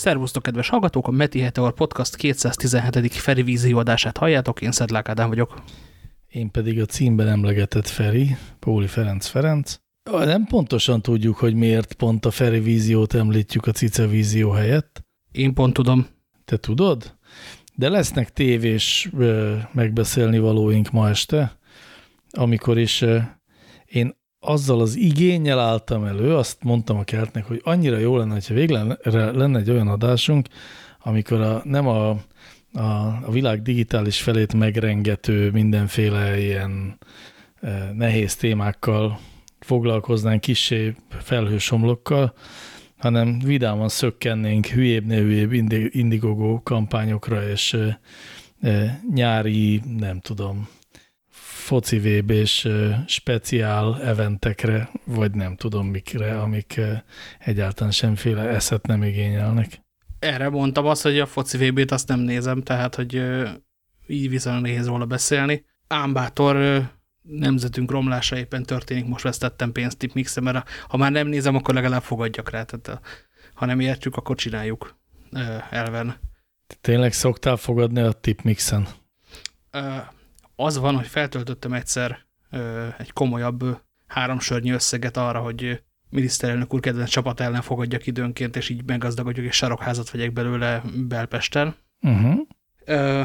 Szervusztok, kedves hallgatók! A Meti Heteor Podcast 217. Feri adását halljátok, én Szedlák Ádám vagyok. Én pedig a címben emlegetett Feri, Póli Ferenc Ferenc. Nem pontosan tudjuk, hogy miért pont a Feri víziót említjük a Cica vízió helyett. Én pont tudom. Te tudod? De lesznek tévés megbeszélni valóink ma este, amikor is én azzal az igényel álltam elő, azt mondtam a kertnek, hogy annyira jó lenne, hogyha végre lenne egy olyan adásunk, amikor a, nem a, a, a világ digitális felét megrengető mindenféle ilyen e, nehéz témákkal foglalkoznánk kisé felhősomlokkal, hanem vidáman szökkennénk hülyébbnél hülyébb indigogó kampányokra és e, e, nyári, nem tudom, foci vb és speciál eventekre, vagy nem tudom mikre, amik egyáltalán semféle eszet nem igényelnek. Erre mondtam azt, hogy a foci VB-t azt nem nézem, tehát, hogy így viszonylag nehéz róla beszélni. Ámbátor nemzetünk romlása éppen történik, most vesztettem pénzt tip mert ha már nem nézem, akkor legalább fogadjak rá. Tehát, ha nem értjük, akkor csináljuk elven. Tényleg szoktál fogadni a tip mixen? Az van, hogy feltöltöttem egyszer ö, egy komolyabb háromsörnyi összeget arra, hogy miniszterelnök úr kedvenc csapat ellen fogadjak időnként, és így meggazdagodjuk, és sarokházat vegyek belőle Belpesten. Uh -huh. ö,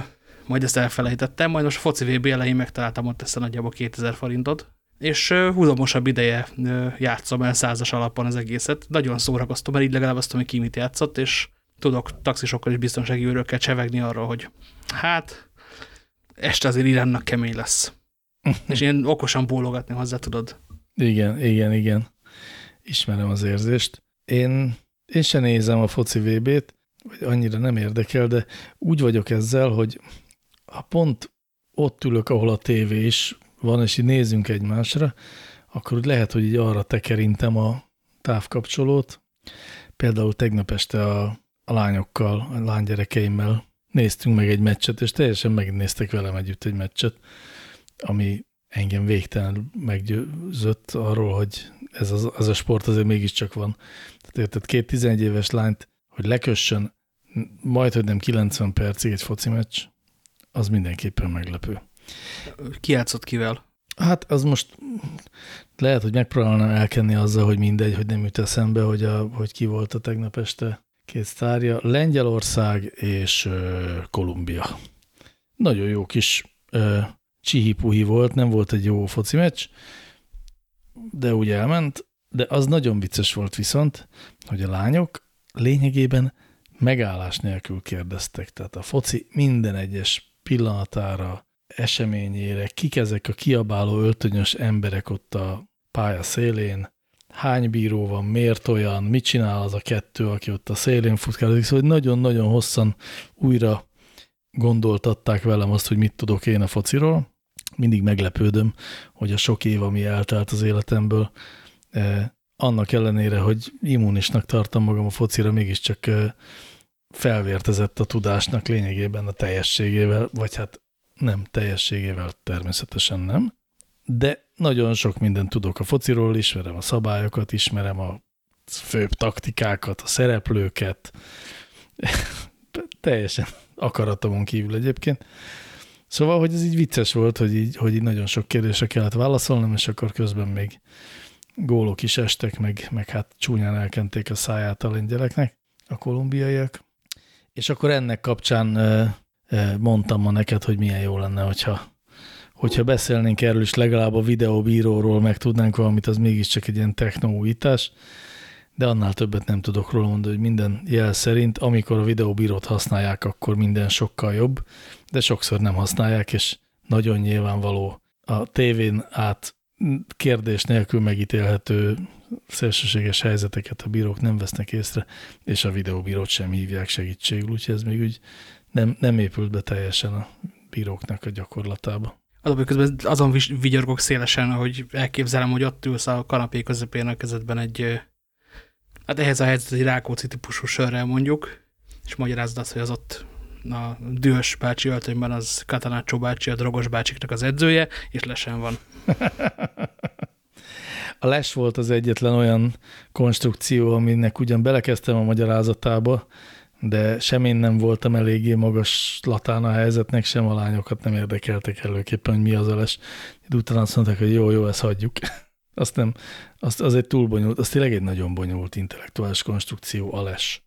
majd ezt elfelejtettem, majd most a foci VB elején megtaláltam ott ezt a nagyjából 2000 forintot, és húzamosabb ideje játszom el százas alapon az egészet. Nagyon szórakoztam, mert így legalább azt tudom, hogy ki mit játszott, és tudok taxisokkal és biztonsági őrökkel csevegni arról, hogy hát este azért Iránnak kemény lesz. És én okosan bólogatni hozzá, tudod. Igen, igen, igen. Ismerem az érzést. Én, én se nézem a foci VB-t, vagy annyira nem érdekel, de úgy vagyok ezzel, hogy ha pont ott ülök, ahol a tévé is van, és így nézünk egymásra, akkor úgy lehet, hogy így arra tekerintem a távkapcsolót. Például tegnap este a, a lányokkal, a lánygyerekeimmel néztünk meg egy meccset, és teljesen megnéztek velem együtt egy meccset, ami engem végtelen meggyőzött arról, hogy ez, az, ez a sport azért mégiscsak van. Tehát érted, két 11 éves lányt, hogy lekössön majd, hogy nem 90 percig egy foci meccs, az mindenképpen meglepő. Ki játszott kivel? Hát az most lehet, hogy megpróbálnám elkenni azzal, hogy mindegy, hogy nem jut eszembe, hogy, a, hogy ki volt a tegnap este két sztárja, Lengyelország és Kolumbia. Nagyon jó kis ö, csihipuhi volt, nem volt egy jó foci meccs, de úgy elment, de az nagyon vicces volt viszont, hogy a lányok lényegében megállás nélkül kérdeztek, tehát a foci minden egyes pillanatára, eseményére, kik ezek a kiabáló öltönyös emberek ott a pálya szélén, hány bíró van, miért olyan, mit csinál az a kettő, aki ott a szélén futkározik, szóval nagyon-nagyon hosszan újra gondoltatták velem azt, hogy mit tudok én a fociról. Mindig meglepődöm, hogy a sok év, ami eltelt az életemből, eh, annak ellenére, hogy immunisnak tartom magam a focira, mégiscsak eh, felvértezett a tudásnak lényegében a teljességével, vagy hát nem teljességével természetesen nem de nagyon sok mindent tudok a fociról, ismerem a szabályokat, ismerem a főbb taktikákat, a szereplőket, teljesen akaratomon kívül egyébként. Szóval, hogy ez így vicces volt, hogy így, hogy így nagyon sok kérdésre kellett válaszolnom, és akkor közben még gólok is estek, meg, meg hát csúnyán elkenték a száját a lengyeleknek, a kolumbiaiak. És akkor ennek kapcsán mondtam ma neked, hogy milyen jó lenne, hogyha hogyha beszélnénk erről is legalább a videóbíróról, meg tudnánk valamit, az mégiscsak egy ilyen technoújítás, de annál többet nem tudok róla mondani, hogy minden jel szerint, amikor a videóbírót használják, akkor minden sokkal jobb, de sokszor nem használják, és nagyon nyilvánvaló a tévén át kérdés nélkül megítélhető szélsőséges helyzeteket a bírók nem vesznek észre, és a videóbírót sem hívják segítségül, úgyhogy ez még úgy nem, nem épült be teljesen a bíróknak a gyakorlatába. Adom, közben azon vigyorgok szélesen, hogy elképzelem, hogy ott ülsz a kanapé közepén a kezedben egy, hát ehhez a helyzet egy Rákóczi típusú sörrel mondjuk, és magyarázd azt, hogy az ott a dühös bácsi öltönyben az Katanácsó bácsi, a drogos bácsiknak az edzője, és lesen van. A les volt az egyetlen olyan konstrukció, aminek ugyan belekezdtem a magyarázatába, de sem én nem voltam eléggé magas latán a helyzetnek, sem a lányokat nem érdekeltek előképpen, hogy mi az a les. Utána azt mondták, hogy jó, jó, ezt hagyjuk. Azt nem, azt, az egy túl bonyolult, az tényleg egy nagyon bonyolult intellektuális konstrukció, a les.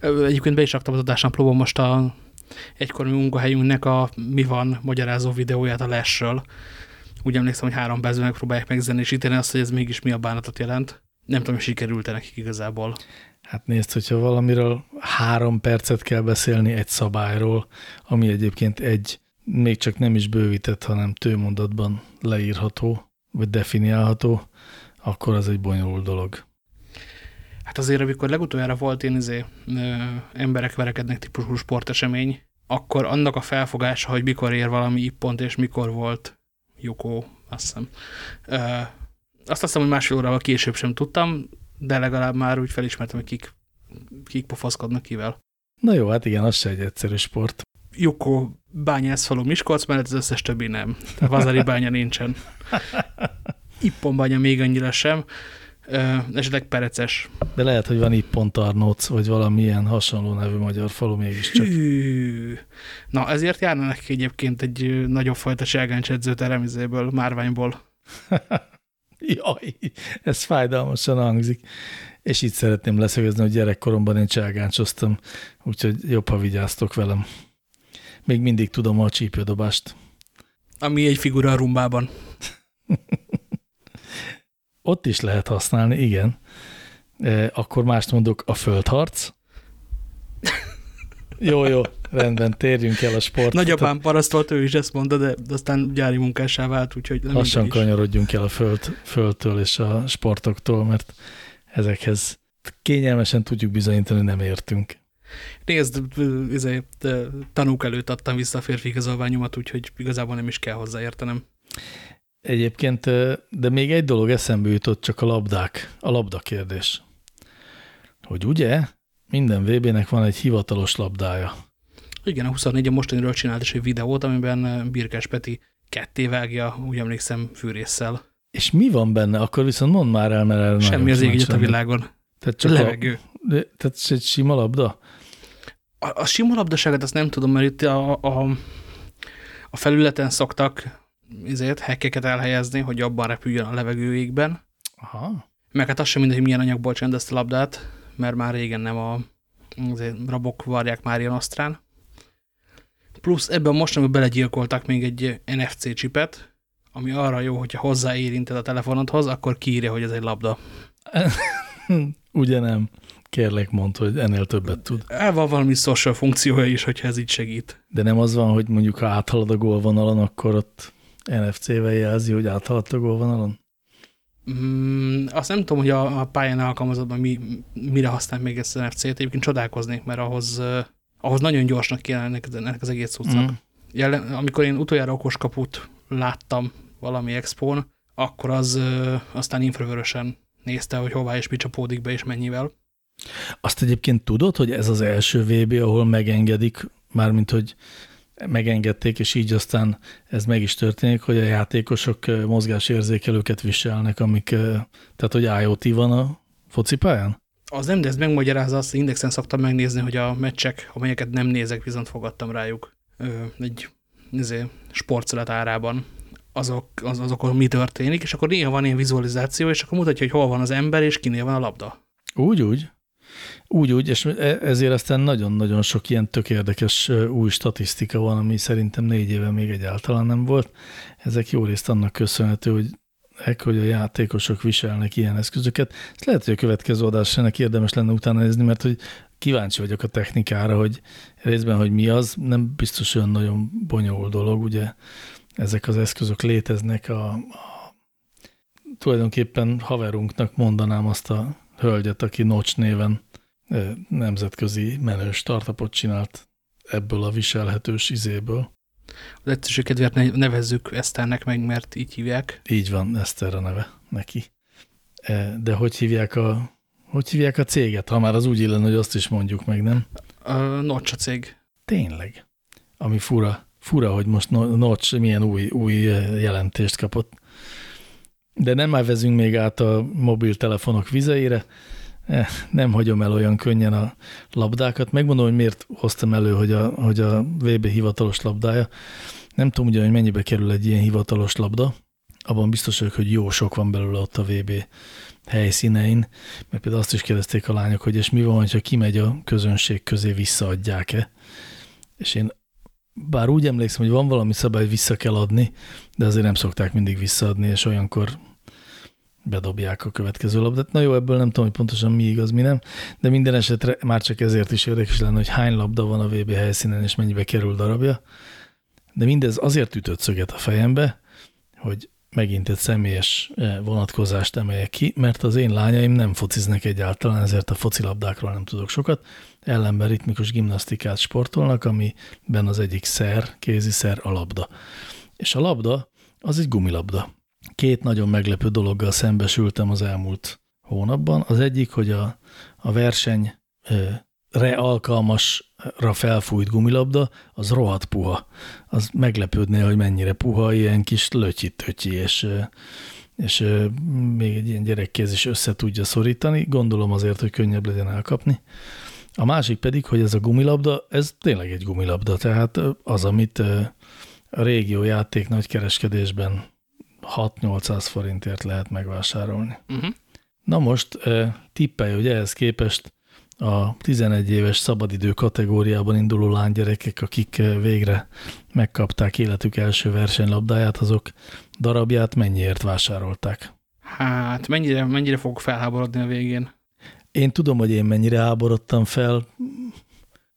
Egyébként be is raktam az adásnaplóban most a egykori munkahelyünknek a mi van magyarázó videóját a lesről. Úgy emlékszem, hogy három percben megpróbálják megzenésíteni azt, hogy ez mégis mi a bánatot jelent. Nem tudom, hogy sikerült-e nekik igazából. Hát nézd, hogyha valamiről három percet kell beszélni egy szabályról, ami egyébként egy, még csak nem is bővített, hanem tőmondatban leírható, vagy definiálható, akkor az egy bonyolult dolog. Hát azért, amikor legutoljára volt én izé, ö, emberek verekednek típusú sportesemény, akkor annak a felfogása, hogy mikor ér valami ippont, és mikor volt Jukó, azt hiszem. Ö, azt hiszem, hogy másfél órával később sem tudtam, de legalább már úgy felismertem, hogy kik, kik pofaszkodnak kivel. Na jó, hát igen, az se egy egyszerű sport. Jukó bányászfalú Miskolc mellett, az összes többi nem. Vazari bánya nincsen. Ippon bánya még annyira sem. Ö, esetleg pereces. De lehet, hogy van itt pont Arnóc, vagy valamilyen hasonló nevű magyar falu mégiscsak. Hű. Na, ezért járna nekik egyébként egy nagyobb fajta ságáncs edzőteremizéből, márványból. Jaj, ez fájdalmasan hangzik. És itt szeretném leszögezni, hogy gyerekkoromban én cságáncsoztam, úgyhogy jobb, ha vigyáztok velem. Még mindig tudom a csípődobást. Ami egy figura a rumbában. Ott is lehet használni, igen. E, akkor mást mondok, a földharc. jó, jó, rendben, térjünk el a sport. Nagyapám parasztolt, ő is ezt mondta, de aztán gyári munkássá vált, úgyhogy nem Lassan kanyarodjunk el a föld, földtől és a sportoktól, mert ezekhez kényelmesen tudjuk bizonyítani, nem értünk. Nézd, izé, tanúk előtt adtam vissza a férfi igazolványomat, úgyhogy igazából nem is kell hozzáértenem. Egyébként, de még egy dolog eszembe jutott, csak a labdák, a labda kérdés. Hogy ugye, minden VB-nek van egy hivatalos labdája. Igen, a 24 a mostaniről csinált is egy videót, amiben Birkás Peti ketté vágja, úgy emlékszem, fűrésszel. És mi van benne? Akkor viszont mondd már el, mert erre Semmi az ég a világon. Tehát Csak a, levegő. de, tehát egy sima labda? A, a sima labdaságot azt nem tudom, mert itt a, a, a felületen szoktak ezért hekkeket elhelyezni, hogy jobban repüljön a levegőjékben. Aha. Meg hát az sem mindegy, hogy milyen anyagból csinálod ezt a labdát, mert már régen nem a rabok varják már ilyen osztrán. Plusz ebben most nem belegyilkoltak még egy NFC csipet, ami arra jó, hogyha hozzáérinted a telefonodhoz, akkor kiírja, hogy ez egy labda. Ugye nem? Kérlek mondd, hogy ennél többet tud. El van valami social funkciója is, hogyha ez így segít. De nem az van, hogy mondjuk ha áthalad a gólvonalon, akkor ott NFC-vel jelzi, hogy áthaladt a gólvonalon? Mm, azt nem tudom, hogy a, a pályán alkalmazottban mi, mire használ még ezt az NFC-t, egyébként csodálkoznék, mert ahhoz, ahhoz nagyon gyorsnak kéne ennek, ennek az egész cuccnak. Mm. Jelen, amikor én utoljára okoskaput láttam valami expón, akkor az uh, aztán infravörösen nézte, hogy hová és mi csapódik be, és mennyivel. Azt egyébként tudod, hogy ez az első VB, ahol megengedik, mármint hogy megengedték, és így aztán ez meg is történik, hogy a játékosok mozgásérzékelőket viselnek, amik, eh, tehát hogy IoT van a focipályán? Az nem, de ez megmagyarázza azt, hogy Indexen szoktam megnézni, hogy a meccsek, amelyeket nem nézek, viszont fogadtam rájuk ö, egy izé, sportszelet árában, azok, az, azokon mi történik, és akkor néha van ilyen vizualizáció, és akkor mutatja, hogy hol van az ember, és kinél van a labda. Úgy, úgy. Úgy, úgy, és e- ezért aztán nagyon-nagyon sok ilyen tök érdekes új statisztika van, ami szerintem négy éve még egyáltalán nem volt. Ezek jó részt annak köszönhető, hogy hogy a játékosok viselnek ilyen eszközöket. Ezt lehet, hogy a következő adás ennek érdemes lenne utána nézni, mert hogy kíváncsi vagyok a technikára, hogy részben, hogy mi az, nem biztos olyan nagyon bonyolult dolog, ugye ezek az eszközök léteznek, a, a tulajdonképpen haverunknak mondanám azt a hölgyet, aki Notch néven ö, nemzetközi menő startupot csinált ebből a viselhetős izéből. Az egyszerűség kedvéért ne- nevezzük Eszternek meg, mert így hívják. Így van, Eszter a neve neki. E, De hogy hívják a, hogy hívják a céget? Ha már az úgy illene, hogy azt is mondjuk meg, nem? A cég. Tényleg. Ami fura. Fura, hogy most No- Notch milyen új, új eh, jelentést kapott. De nem már vezünk még át a mobiltelefonok vizeire. Eh, nem hagyom el olyan könnyen a labdákat. Megmondom, hogy miért hoztam elő, hogy a, hogy a VB hivatalos labdája. Nem tudom ugye, hogy mennyibe kerül egy ilyen hivatalos labda. Abban biztos vagyok, hogy jó sok van belőle ott a VB helyszínein, mert például azt is kérdezték a lányok, hogy és mi van, ha kimegy a közönség közé, visszaadják-e. És én bár úgy emlékszem, hogy van valami szabály, hogy vissza kell adni, de azért nem szokták mindig visszaadni, és olyankor bedobják a következő labdát. Na jó, ebből nem tudom, hogy pontosan mi igaz, mi nem, de minden esetre már csak ezért is érdekes lenne, hogy hány labda van a VB helyszínen, és mennyibe kerül darabja. De mindez azért ütött szöget a fejembe, hogy megint egy személyes eh, vonatkozást emeljek ki, mert az én lányaim nem fociznek egyáltalán, ezért a focilabdákról nem tudok sokat. Ellenben ritmikus gimnasztikát sportolnak, amiben az egyik szer, kéziszer a labda. És a labda az egy gumilabda. Két nagyon meglepő dologgal szembesültem az elmúlt hónapban. Az egyik, hogy a, a verseny eh, re alkalmasra felfújt gumilabda, az rohadt puha. Az meglepődnél, hogy mennyire puha, ilyen kis lötyi-tötyi, és, és még egy ilyen gyerekkéz is össze tudja szorítani. Gondolom azért, hogy könnyebb legyen elkapni. A másik pedig, hogy ez a gumilabda, ez tényleg egy gumilabda, tehát az, amit a régió játék nagykereskedésben 6-800 forintért lehet megvásárolni. Uh-huh. Na most tippelj, hogy ehhez képest a 11 éves szabadidő kategóriában induló lánygyerekek, akik végre megkapták életük első versenylabdáját, azok darabját mennyiért vásárolták? Hát mennyire, mennyire fogok felháborodni a végén? Én tudom, hogy én mennyire háborodtam fel,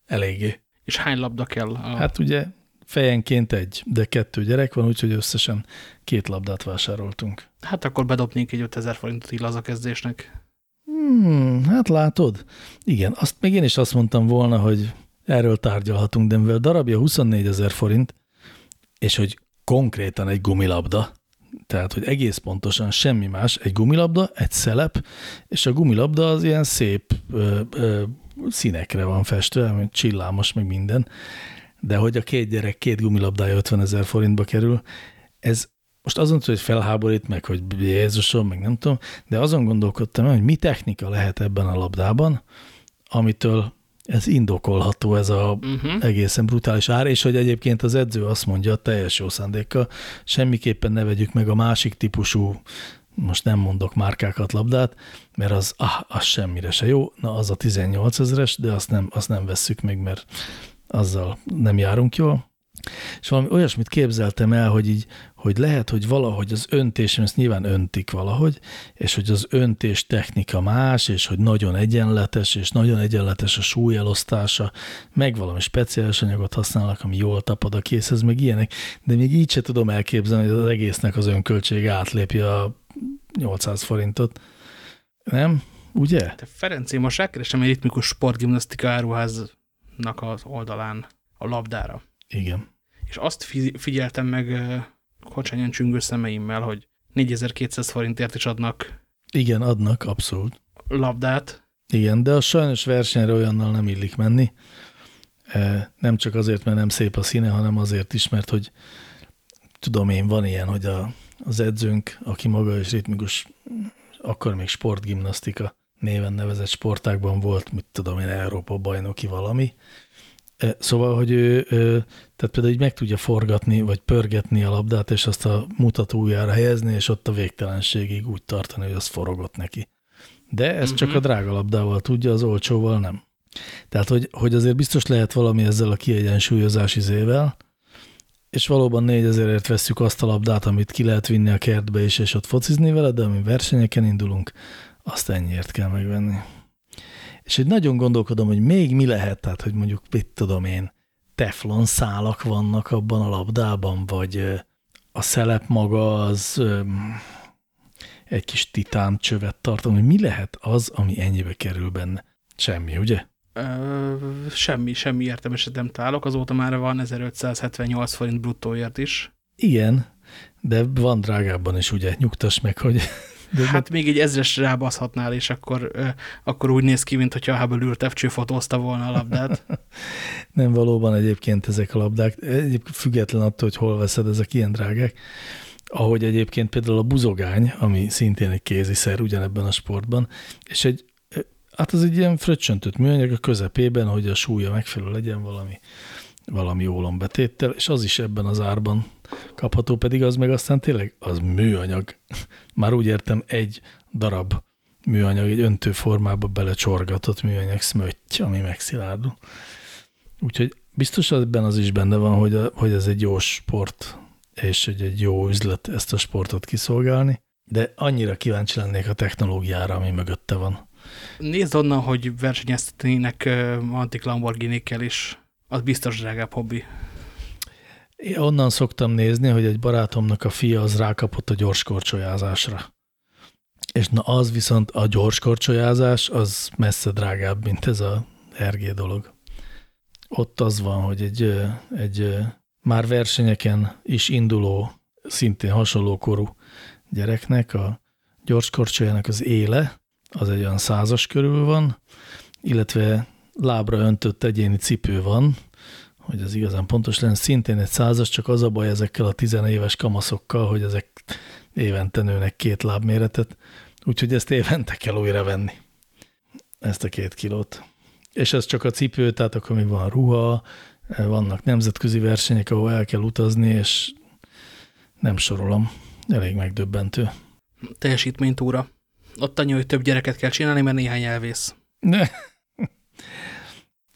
eléggé. És hány labda kell? A... Hát ugye fejenként egy, de kettő gyerek van, úgyhogy összesen két labdát vásároltunk. Hát akkor bedobnék egy 5000 forintot kezdésnek. Hmm, hát látod? Igen, azt még én is azt mondtam volna, hogy erről tárgyalhatunk, de mivel darabja 24 ezer forint, és hogy konkrétan egy gumilabda, tehát, hogy egész pontosan semmi más, egy gumilabda, egy szelep, és a gumilabda az ilyen szép ö, ö, színekre van festve, csillámos, meg minden, de hogy a két gyerek két gumilabdája 50 ezer forintba kerül, ez most azon hogy felháborít meg, hogy Jézusom, meg nem tudom, de azon gondolkodtam, hogy mi technika lehet ebben a labdában, amitől ez indokolható, ez a uh-huh. egészen brutális ár, és hogy egyébként az edző azt mondja teljes jó szándékkal, semmiképpen ne vegyük meg a másik típusú, most nem mondok márkákat labdát, mert az, ah, az semmire se jó, na az a 18 ezeres, de azt nem, azt nem vesszük meg, mert azzal nem járunk jól. És valami olyasmit képzeltem el, hogy így, hogy lehet, hogy valahogy az öntés, ezt nyilván öntik valahogy, és hogy az öntés technika más, és hogy nagyon egyenletes, és nagyon egyenletes a súlyelosztása, meg valami speciális anyagot használnak, ami jól tapad a készhez, meg ilyenek, de még így se tudom elképzelni, hogy az egésznek az önköltség átlépje a 800 forintot. Nem? Ugye? Te Ferenc, én most rákeresem egy ritmikus sportgimnasztika áruháznak az oldalán a labdára. Igen. És azt figyeltem meg kocsányan csüngő szemeimmel, hogy 4200 forintért is adnak. Igen, adnak, abszolút. Labdát. Igen, de a sajnos versenyre olyannal nem illik menni. Nem csak azért, mert nem szép a színe, hanem azért is, mert hogy tudom én, van ilyen, hogy a, az edzőnk, aki maga is ritmikus, akkor még sportgimnasztika néven nevezett sportákban volt, mit tudom én, Európa bajnoki valami, Szóval, hogy ő, tehát például így meg tudja forgatni, vagy pörgetni a labdát, és azt a mutatójára helyezni, és ott a végtelenségig úgy tartani, hogy az forogott neki. De ez uh -huh. csak a drága labdával tudja, az olcsóval nem. Tehát, hogy, hogy azért biztos lehet valami ezzel a kiegyensúlyozási zével, és valóban 4000ért vesszük azt a labdát, amit ki lehet vinni a kertbe is, és ott focizni vele, de ami versenyeken indulunk, azt ennyiért kell megvenni. És hogy nagyon gondolkodom, hogy még mi lehet, tehát hogy mondjuk, mit tudom én, teflon szálak vannak abban a labdában, vagy a szelep maga az egy kis titán csövet tartom, hogy mi lehet az, ami ennyibe kerül benne? Semmi, ugye? Ö, semmi, semmi értelmeset nem találok, azóta már van 1578 forint bruttóért is. Igen, de van drágábban is, ugye? Nyugtass meg, hogy de hát még egy ezres rábaszhatnál, és akkor, akkor úgy néz ki, mintha a háből ült Tefcső fotózta volna a labdát. Nem valóban egyébként ezek a labdák. Egyébként független attól, hogy hol veszed, ezek ilyen drágák. Ahogy egyébként például a buzogány, ami szintén egy kéziszer ugyanebben a sportban, és egy Hát az egy ilyen fröccsöntött műanyag a közepében, hogy a súlya megfelelő legyen valami, valami ólombetéttel, és az is ebben az árban kapható, pedig az meg aztán tényleg az műanyag. Már úgy értem, egy darab műanyag, egy öntő formába belecsorgatott műanyag szmötty, ami megszilárdul. Úgyhogy biztos ebben az is benne van, hogy, a, hogy ez egy jó sport, és hogy egy jó üzlet ezt a sportot kiszolgálni, de annyira kíváncsi lennék a technológiára, ami mögötte van. Nézd onnan, hogy versenyeztetnének antik Lamborghini-kkel is. Az biztos drágább hobbi. Én onnan szoktam nézni, hogy egy barátomnak a fia az rákapott a gyorskorcsolyázásra. És na az viszont a gyorskorcsolyázás az messze drágább, mint ez a RG dolog. Ott az van, hogy egy, egy már versenyeken is induló, szintén hasonló korú gyereknek a gyorskorcsolyának az éle, az egy olyan százas körül van, illetve lábra öntött egyéni cipő van, hogy ez igazán pontos lenne, szintén egy százas, csak az a baj ezekkel a tizenéves kamaszokkal, hogy ezek évente nőnek két lábméretet, úgyhogy ezt évente kell újra venni, ezt a két kilót. És ez csak a cipő, tehát akkor még van ruha, vannak nemzetközi versenyek, ahol el kell utazni, és nem sorolom. Elég megdöbbentő. Teljesítménytúra. Ott annyi, hogy több gyereket kell csinálni, mert néhány elvész. Ne.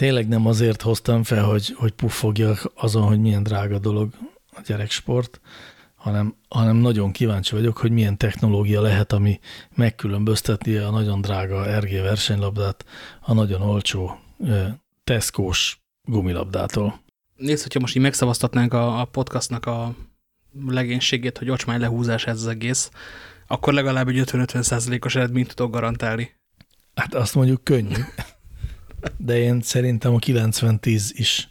Tényleg nem azért hoztam fel, hogy, hogy puffogjak azon, hogy milyen drága dolog a gyereksport, hanem, hanem nagyon kíváncsi vagyok, hogy milyen technológia lehet, ami megkülönbözteti a nagyon drága RG versenylabdát a nagyon olcsó Tesco-s gumilabdától. Nézd, hogyha most így megszavaztatnánk a, a podcastnak a legénységét, hogy ocsmány lehúzás ez az egész, akkor legalább egy 50-50 százalékos eredményt tudok garantálni. Hát azt mondjuk könnyű. De én szerintem a 90-10 is.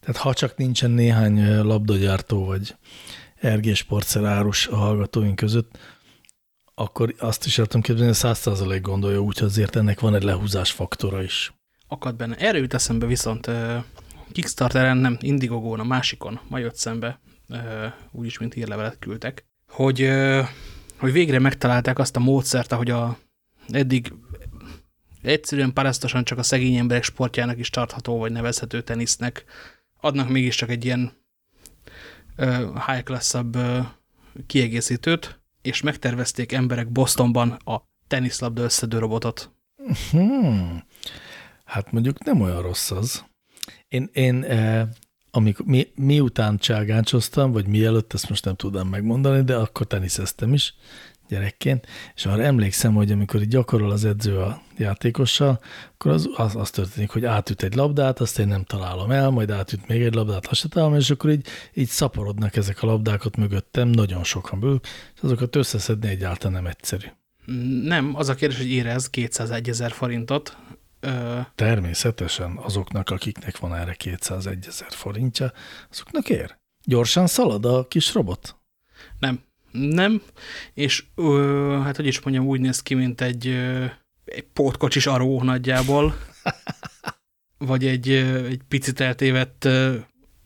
Tehát ha csak nincsen néhány labdagyártó vagy RG sportszer árus a hallgatóink között, akkor azt is tudom képzelni, hogy 100% gondolja, úgyhogy azért ennek van egy lehúzás faktora is. Akad benne. Erre jut eszembe viszont Kickstarteren, nem, Indiegogo-n, a másikon ma jött szembe, úgyis, mint hírlevelet küldtek, hogy, hogy végre megtalálták azt a módszert, ahogy a eddig egyszerűen parasztosan csak a szegény emberek sportjának is tartható, vagy nevezhető tenisznek, adnak mégiscsak egy ilyen high class kiegészítőt, és megtervezték emberek Bostonban a teniszlabda összedő robotot. Hmm. Hát mondjuk nem olyan rossz az. Én, én eh, amikor, mi, miután cságáncsoztam, vagy mielőtt, ezt most nem tudom megmondani, de akkor teniszeztem is gyerekként, és arra emlékszem, hogy amikor így gyakorol az edző a játékossal, akkor az, az, az történik, hogy átüt egy labdát, azt én nem találom el, majd átüt még egy labdát, azt se találom, és akkor így, így szaporodnak ezek a labdákat mögöttem, nagyon sokan belül, és azokat összeszedni egyáltalán nem egyszerű. Nem, az a kérdés, hogy érez 201 ezer forintot, Ö... Természetesen azoknak, akiknek van erre 201 ezer forintja, azoknak ér. Gyorsan szalad a kis robot? Nem. Nem, és ö, hát hogy is mondjam, úgy néz ki, mint egy, ö, egy pótkocsis aró nagyjából, vagy egy, ö, egy picit eltévedt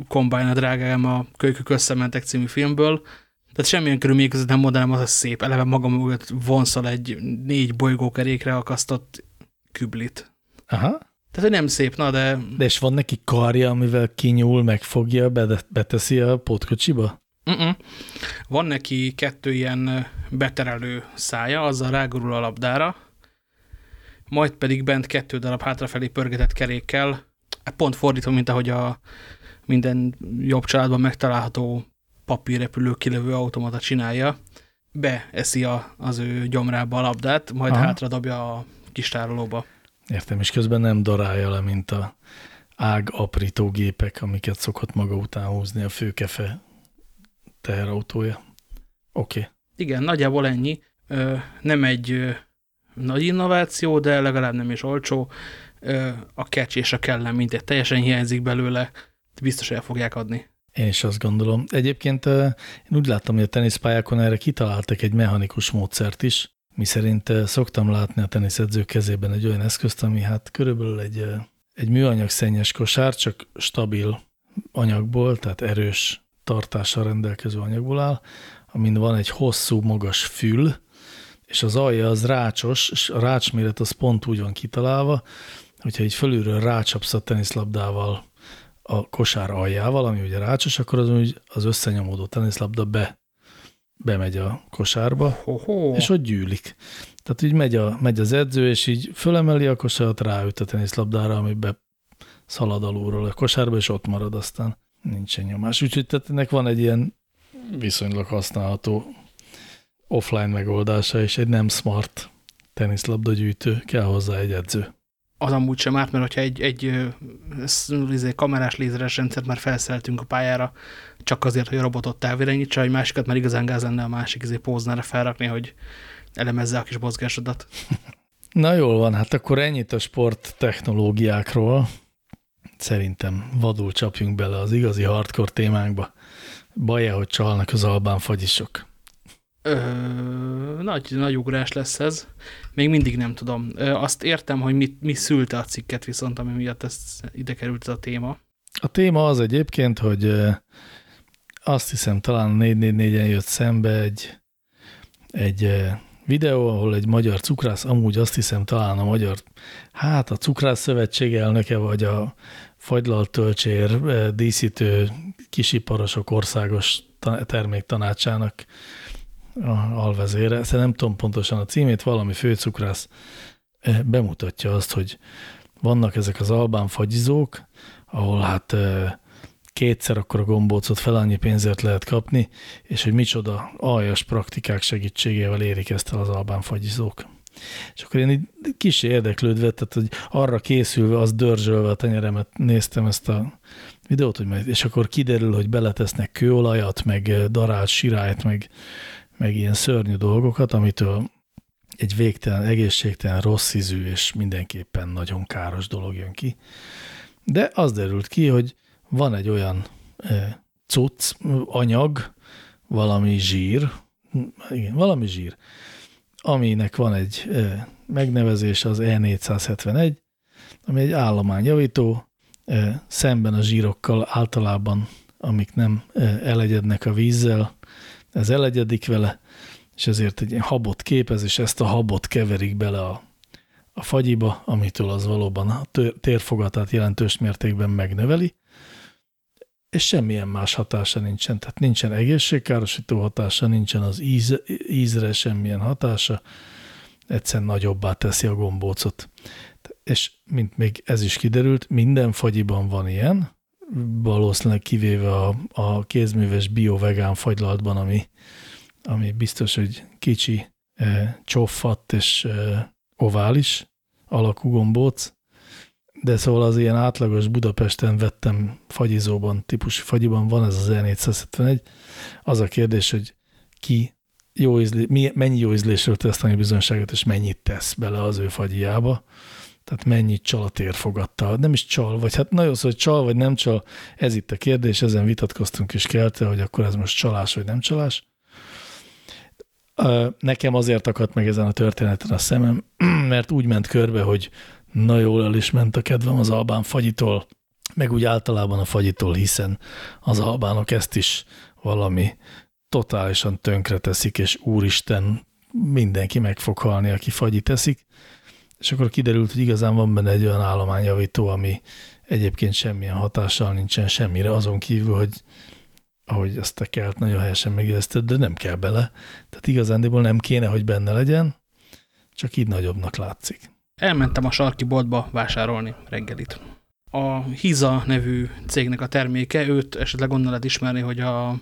kombájn a drágám a Kölykök összementek című filmből, tehát semmilyen körülmények között nem mondanám, az a szép. Eleve magam mögött vonszol egy négy bolygókerékre akasztott küblit. Aha. Tehát, hogy nem szép, na de... De és van neki karja, amivel kinyúl, megfogja, beteszi a pótkocsiba? Uh -uh. Van neki kettő ilyen beterelő szája, azzal rágurul a labdára, majd pedig bent kettő darab hátrafelé pörgetett kerékkel, pont fordítva, mint ahogy a minden jobb családban megtalálható papírrepülő kilövő automata csinálja, beeszi a, az ő gyomrába a labdát, majd Aha. hátradobja a kis tárolóba. Értem, és közben nem darálja le, mint a ág aprító gépek, amiket szokott maga után húzni a főkefe teherautója. Oké. Okay. Igen, nagyjából ennyi. Nem egy nagy innováció, de legalább nem is olcsó. A catch és a kellem mindegy teljesen hiányzik belőle, biztos el fogják adni. Én is azt gondolom. Egyébként én úgy láttam, hogy a teniszpályákon erre kitaláltak egy mechanikus módszert is, mi szerint szoktam látni a teniszedző kezében egy olyan eszközt, ami hát körülbelül egy, egy műanyag szennyes kosár, csak stabil anyagból, tehát erős tartással rendelkező anyagból áll, amin van egy hosszú, magas fül, és az alja az rácsos, és a rácsméret az pont úgy van kitalálva, hogyha így fölülről rácsapsz a teniszlabdával a kosár aljával, ami ugye rácsos, akkor az, úgy az összenyomódó teniszlabda be, bemegy a kosárba, Ho-ho. és ott gyűlik. Tehát így megy, a, megy az edző, és így fölemeli a kosarat, ráüt a teniszlabdára, ami be szalad alulról a kosárba, és ott marad, aztán nincsen nyomás. Úgyhogy tehát ennek van egy ilyen viszonylag használható offline megoldása, és egy nem smart teniszlabda gyűjtő, kell hozzá egy edző. Az amúgy sem árt, mert hogyha egy, egy sz- izé, kamerás lézeres rendszert már felszereltünk a pályára, csak azért, hogy a robotot távirányítsa, egy másikat már igazán gáz lenne a másik izé póznára felrakni, hogy elemezze a kis mozgásodat. Na jól van, hát akkor ennyit a sport technológiákról. Szerintem vadul csapjunk bele az igazi hardcore témánkba. Baj hogy csalnak az albán fagyisok. Ö, nagy, nagy ugrás lesz ez. Még mindig nem tudom. Ö, azt értem, hogy mi, mi szülte a cikket, viszont ami miatt ez ide került ez a téma. A téma az egyébként, hogy eh, azt hiszem talán 444-en jött szembe egy, egy videó, ahol egy magyar cukrász, amúgy azt hiszem talán a magyar, hát a cukrász szövetség elnöke, vagy a fagylalt tölcsér eh, díszítő kisiparosok országos ta- terméktanácsának alvezére. Szerintem nem tudom pontosan a címét, valami főcukrász eh, bemutatja azt, hogy vannak ezek az albán fagyizók, ahol hát eh, kétszer akkor a gombócot fel annyi pénzért lehet kapni, és hogy micsoda aljas praktikák segítségével érik ezt el az albán fagyizók. És akkor én így kis érdeklődve, tehát hogy arra készülve, az dörzsölve a tenyeremet néztem ezt a videót, hogy majd, és akkor kiderül, hogy beletesznek kőolajat, meg eh, darált sirályt, meg, meg ilyen szörnyű dolgokat, amitől egy végtelen, egészségtelen, rossz ízű és mindenképpen nagyon káros dolog jön ki. De az derült ki, hogy van egy olyan eh, cucc, anyag, valami zsír, igen, valami zsír, aminek van egy megnevezés, az E471, ami egy állományjavító, szemben a zsírokkal általában, amik nem elegyednek a vízzel, ez elegyedik vele, és ezért egy ilyen habot képez, és ezt a habot keverik bele a, a fagyiba, amitől az valóban a térfogatát jelentős mértékben megnöveli, és semmilyen más hatása nincsen. Tehát nincsen egészségkárosító hatása, nincsen az íz, ízre semmilyen hatása, egyszerűen nagyobbá teszi a gombócot. És mint még ez is kiderült, minden fagyiban van ilyen, valószínűleg kivéve a, a kézműves bio-vegán fagylaltban, ami, ami biztos, hogy kicsi, e, csoffadt és e, ovális alakú gombóc, de szóval az ilyen átlagos Budapesten vettem fagyizóban, típusú fagyiban van ez az E471. Az a kérdés, hogy ki jó ízlé, mi, mennyi jó ízlésről tesz tanulni bizonyságot, és mennyit tesz bele az ő fagyiába. Tehát mennyit csal a térfogattal. Nem is csal, vagy hát nagyon szó, hogy csal, vagy nem csal, ez itt a kérdés, ezen vitatkoztunk is kelte, hogy akkor ez most csalás, vagy nem csalás. Nekem azért akadt meg ezen a történeten a szemem, mert úgy ment körbe, hogy na jól el is ment a kedvem az albán fagyitól, meg úgy általában a fagyitól, hiszen az albánok ezt is valami totálisan tönkre teszik, és úristen, mindenki meg fog halni, aki fagyit teszik. És akkor kiderült, hogy igazán van benne egy olyan állományjavító, ami egyébként semmilyen hatással nincsen semmire, azon kívül, hogy ahogy ezt te kelt nagyon helyesen megjegyezted, de nem kell bele. Tehát igazándiból nem kéne, hogy benne legyen, csak így nagyobbnak látszik. Elmentem a sarki boltba vásárolni reggelit. A Hiza nevű cégnek a terméke, őt esetleg onnan lehet ismerni, hogy a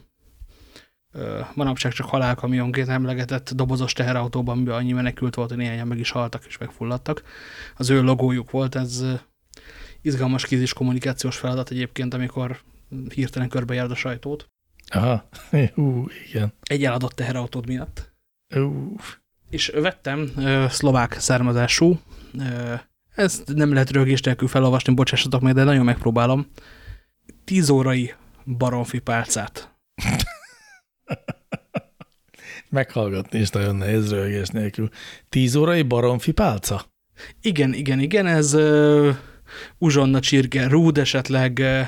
ö, manapság csak halálkamionként emlegetett dobozos teherautóban, amiben annyi menekült volt, hogy néhányan meg is haltak és megfulladtak. Az ő logójuk volt, ez izgalmas kizis kommunikációs feladat egyébként, amikor hirtelen körbejárd a sajtót. Aha, hú, igen. Egy eladott teherautód miatt. Ú, És vettem ö, szlovák származású, ezt nem lehet rögés nélkül felolvasni, bocsássatok meg, de nagyon megpróbálom. Tíz órai baromfi pálcát. meghallgatni is nagyon nehéz röhögés nélkül. Tíz órai baromfi pálca? Igen, igen, igen, ez uh, uzsonna csirke rúd esetleg uh,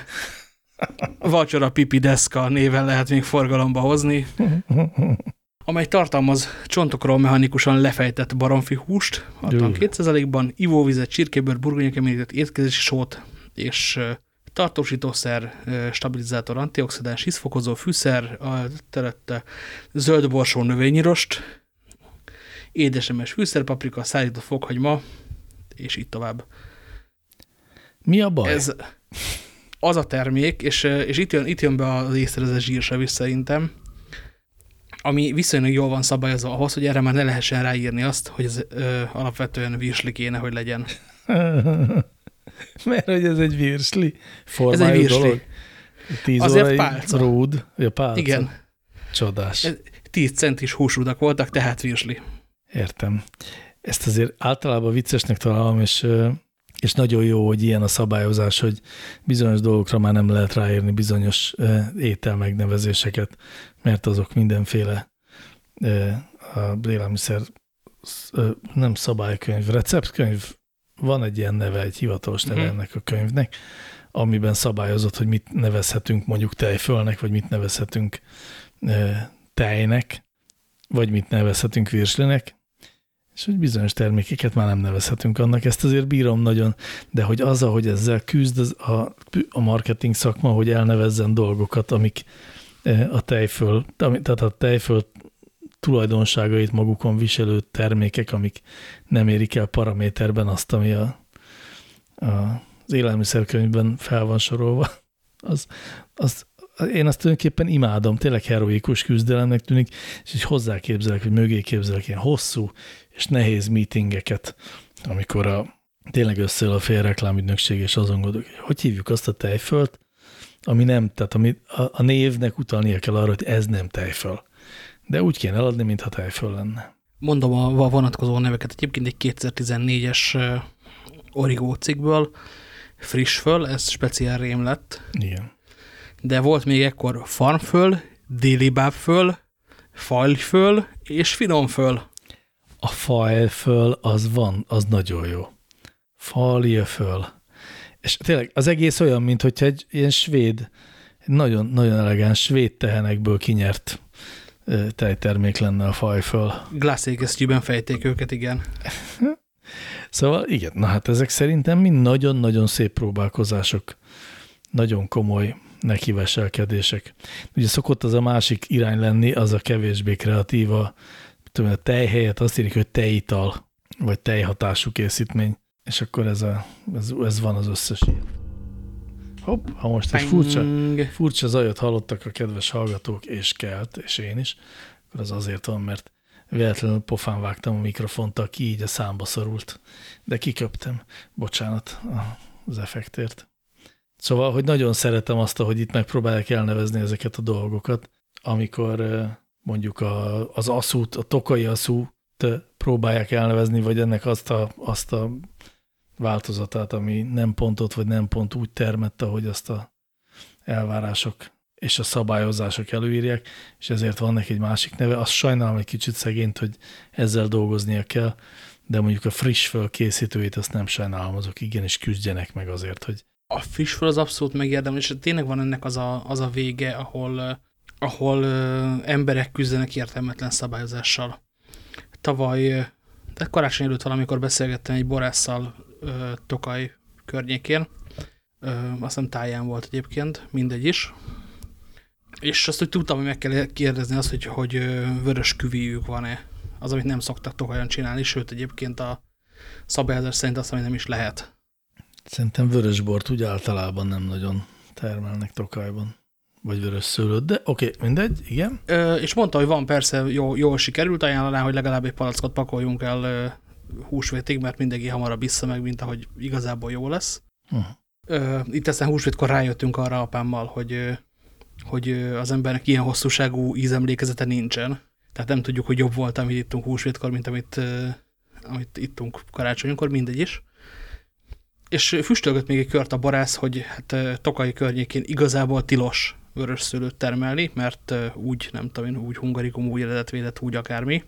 vacsora pipi deszka néven lehet még forgalomba hozni. amely tartalmaz csontokról mechanikusan lefejtett baromfi húst, 62%-ban, ivóvizet, csirkébőr, burgonyakeményített étkezési sót és tartósítószer, stabilizátor, antioxidáns, hiszfokozó, fűszer, terette zöld borsó növényirost, édesemes fűszerpaprika, szállított fokhagyma, és így tovább. Mi a baj? Ez az a termék, és, és itt, jön, itt jön be az észrezett zsírsav is szerintem, ami viszonylag jól van szabályozva ahhoz, hogy erre már ne lehessen ráírni azt, hogy ez ö, alapvetően virsli kéne, hogy legyen. Mert hogy ez egy virsli Ez egy virsli. Dolog. Tíz Azért pálca. Rúd, ja, pálca. Igen. Csodás. Ez 10 centis húsrudak voltak, tehát virsli. Értem. Ezt azért általában viccesnek találom, és, és nagyon jó, hogy ilyen a szabályozás, hogy bizonyos dolgokra már nem lehet ráírni bizonyos étel megnevezéseket, mert azok mindenféle a élelmiszer nem szabálykönyv, receptkönyv, van egy ilyen neve, egy hivatalos neve Mhm. ennek a könyvnek, amiben szabályozott, hogy mit nevezhetünk mondjuk tejfölnek, vagy mit nevezhetünk tejnek, vagy mit nevezhetünk virslinek, és hogy bizonyos termékeket már nem nevezhetünk annak. Ezt azért bírom nagyon, de hogy az, ahogy ezzel küzd az a, a marketing szakma, hogy elnevezzen dolgokat, amik a tejföl, tehát a tejföl tulajdonságait magukon viselő termékek, amik nem érik el paraméterben azt, ami a, a, az élelmiszerkönyvben fel van sorolva. Az, az, én azt tulajdonképpen imádom, tényleg heroikus küzdelemnek tűnik, és így hozzáképzelek, hogy mögé képzelek ilyen hosszú és nehéz meetingeket, amikor a, tényleg összeül a fél reklámügynökség, és azon gondolok, hogy hogy hívjuk azt a tejfölt, ami nem, tehát ami a, a névnek utalnia kell arra, hogy ez nem tejföl. De úgy kéne eladni, mintha tejföl lenne. Mondom a vonatkozó neveket. Egyébként egy 2014-es Origo cikkből, friss föl, ez speciál rém lett. Igen. De volt még ekkor farmföl, délibábföl, fajlföl és finomföl. A fajlföl az van, az nagyon jó. Faljeföl. És tényleg az egész olyan, mint hogyha egy ilyen svéd, nagyon, nagyon elegáns svéd tehenekből kinyert tejtermék lenne a fajföl. Glászékesztyűben fejték őket, igen. Szóval igen, na hát ezek szerintem mind nagyon-nagyon szép próbálkozások, nagyon komoly nekiveselkedések. Ugye szokott az a másik irány lenni, az a kevésbé kreatív, a, tudom, a tej helyett azt írjuk, hogy tejital, vagy tejhatású készítmény, és akkor ez, a, ez, ez van az összes ilyen. Hopp, ha most egy furcsa, furcsa zajot hallottak a kedves hallgatók, és kelt, és én is, akkor az azért van, mert véletlenül pofán vágtam a mikrofont, aki így a számba szorult, de kiköptem. Bocsánat az effektért. Szóval, hogy nagyon szeretem azt, hogy itt megpróbálják elnevezni ezeket a dolgokat, amikor mondjuk a, az aszút, a tokai aszút próbálják elnevezni, vagy ennek azt a, azt a változatát, ami nem pontot, vagy nem pont úgy termett, ahogy azt a elvárások és a szabályozások előírják, és ezért van neki egy másik neve. Azt sajnálom egy kicsit szegényt, hogy ezzel dolgoznia kell, de mondjuk a friss föl készítőit azt nem sajnálom, azok igenis küzdjenek meg azért, hogy a friss föl az abszolút megérdemel, és tényleg van ennek az a, az a vége, ahol, ahol emberek küzdenek értelmetlen szabályozással. Tavaly, tehát karácsony előtt valamikor beszélgettem egy borásszal Tokaj környékén, azt hiszem táján volt egyébként, mindegy is, és azt, hogy tudtam, hogy meg kell kérdezni azt, hogy, hogy vörös küvéjük van-e, az, amit nem szoktak Tokajon csinálni, sőt egyébként a szabályozás szerint azt, ami nem is lehet. Szerintem vörösbort úgy általában nem nagyon termelnek Tokajban, vagy vörös szőlőt, de oké, okay, mindegy, igen. Ö, és mondta, hogy van persze, jó, jól sikerült, ajánlaná, hogy legalább egy palackot pakoljunk el ö, húsvétig, mert mindenki hamarabb vissza meg, mint ahogy igazából jó lesz. Uh -huh. ö, itt aztán húsvétkor rájöttünk arra apámmal, hogy, hogy az embernek ilyen hosszúságú ízemlékezete nincsen. Tehát nem tudjuk, hogy jobb volt, amit ittunk húsvétkor, mint amit, amit ittunk karácsonykor, mindegy is és füstölgött még egy kört a barász, hogy hát Tokai környékén igazából tilos vörös szőlőt termelni, mert úgy, nem tudom én, úgy hungarikum, úgy eredetvédet, úgy akármi.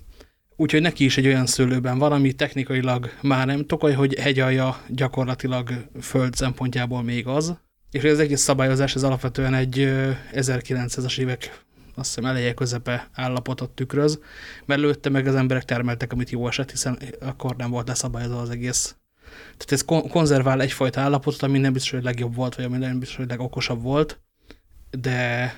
Úgyhogy neki is egy olyan szőlőben van, ami technikailag már nem Tokaj, hogy hegyalja gyakorlatilag föld szempontjából még az. És az egész szabályozás ez alapvetően egy 1900-as évek azt hiszem eleje közepe állapotot tükröz, mert lőtte meg az emberek termeltek, amit jó esett, hiszen akkor nem volt leszabályozva az egész. Tehát ez konzervál egyfajta állapotot, ami nem biztos, hogy legjobb volt, vagy ami nem biztos, hogy legokosabb volt, de,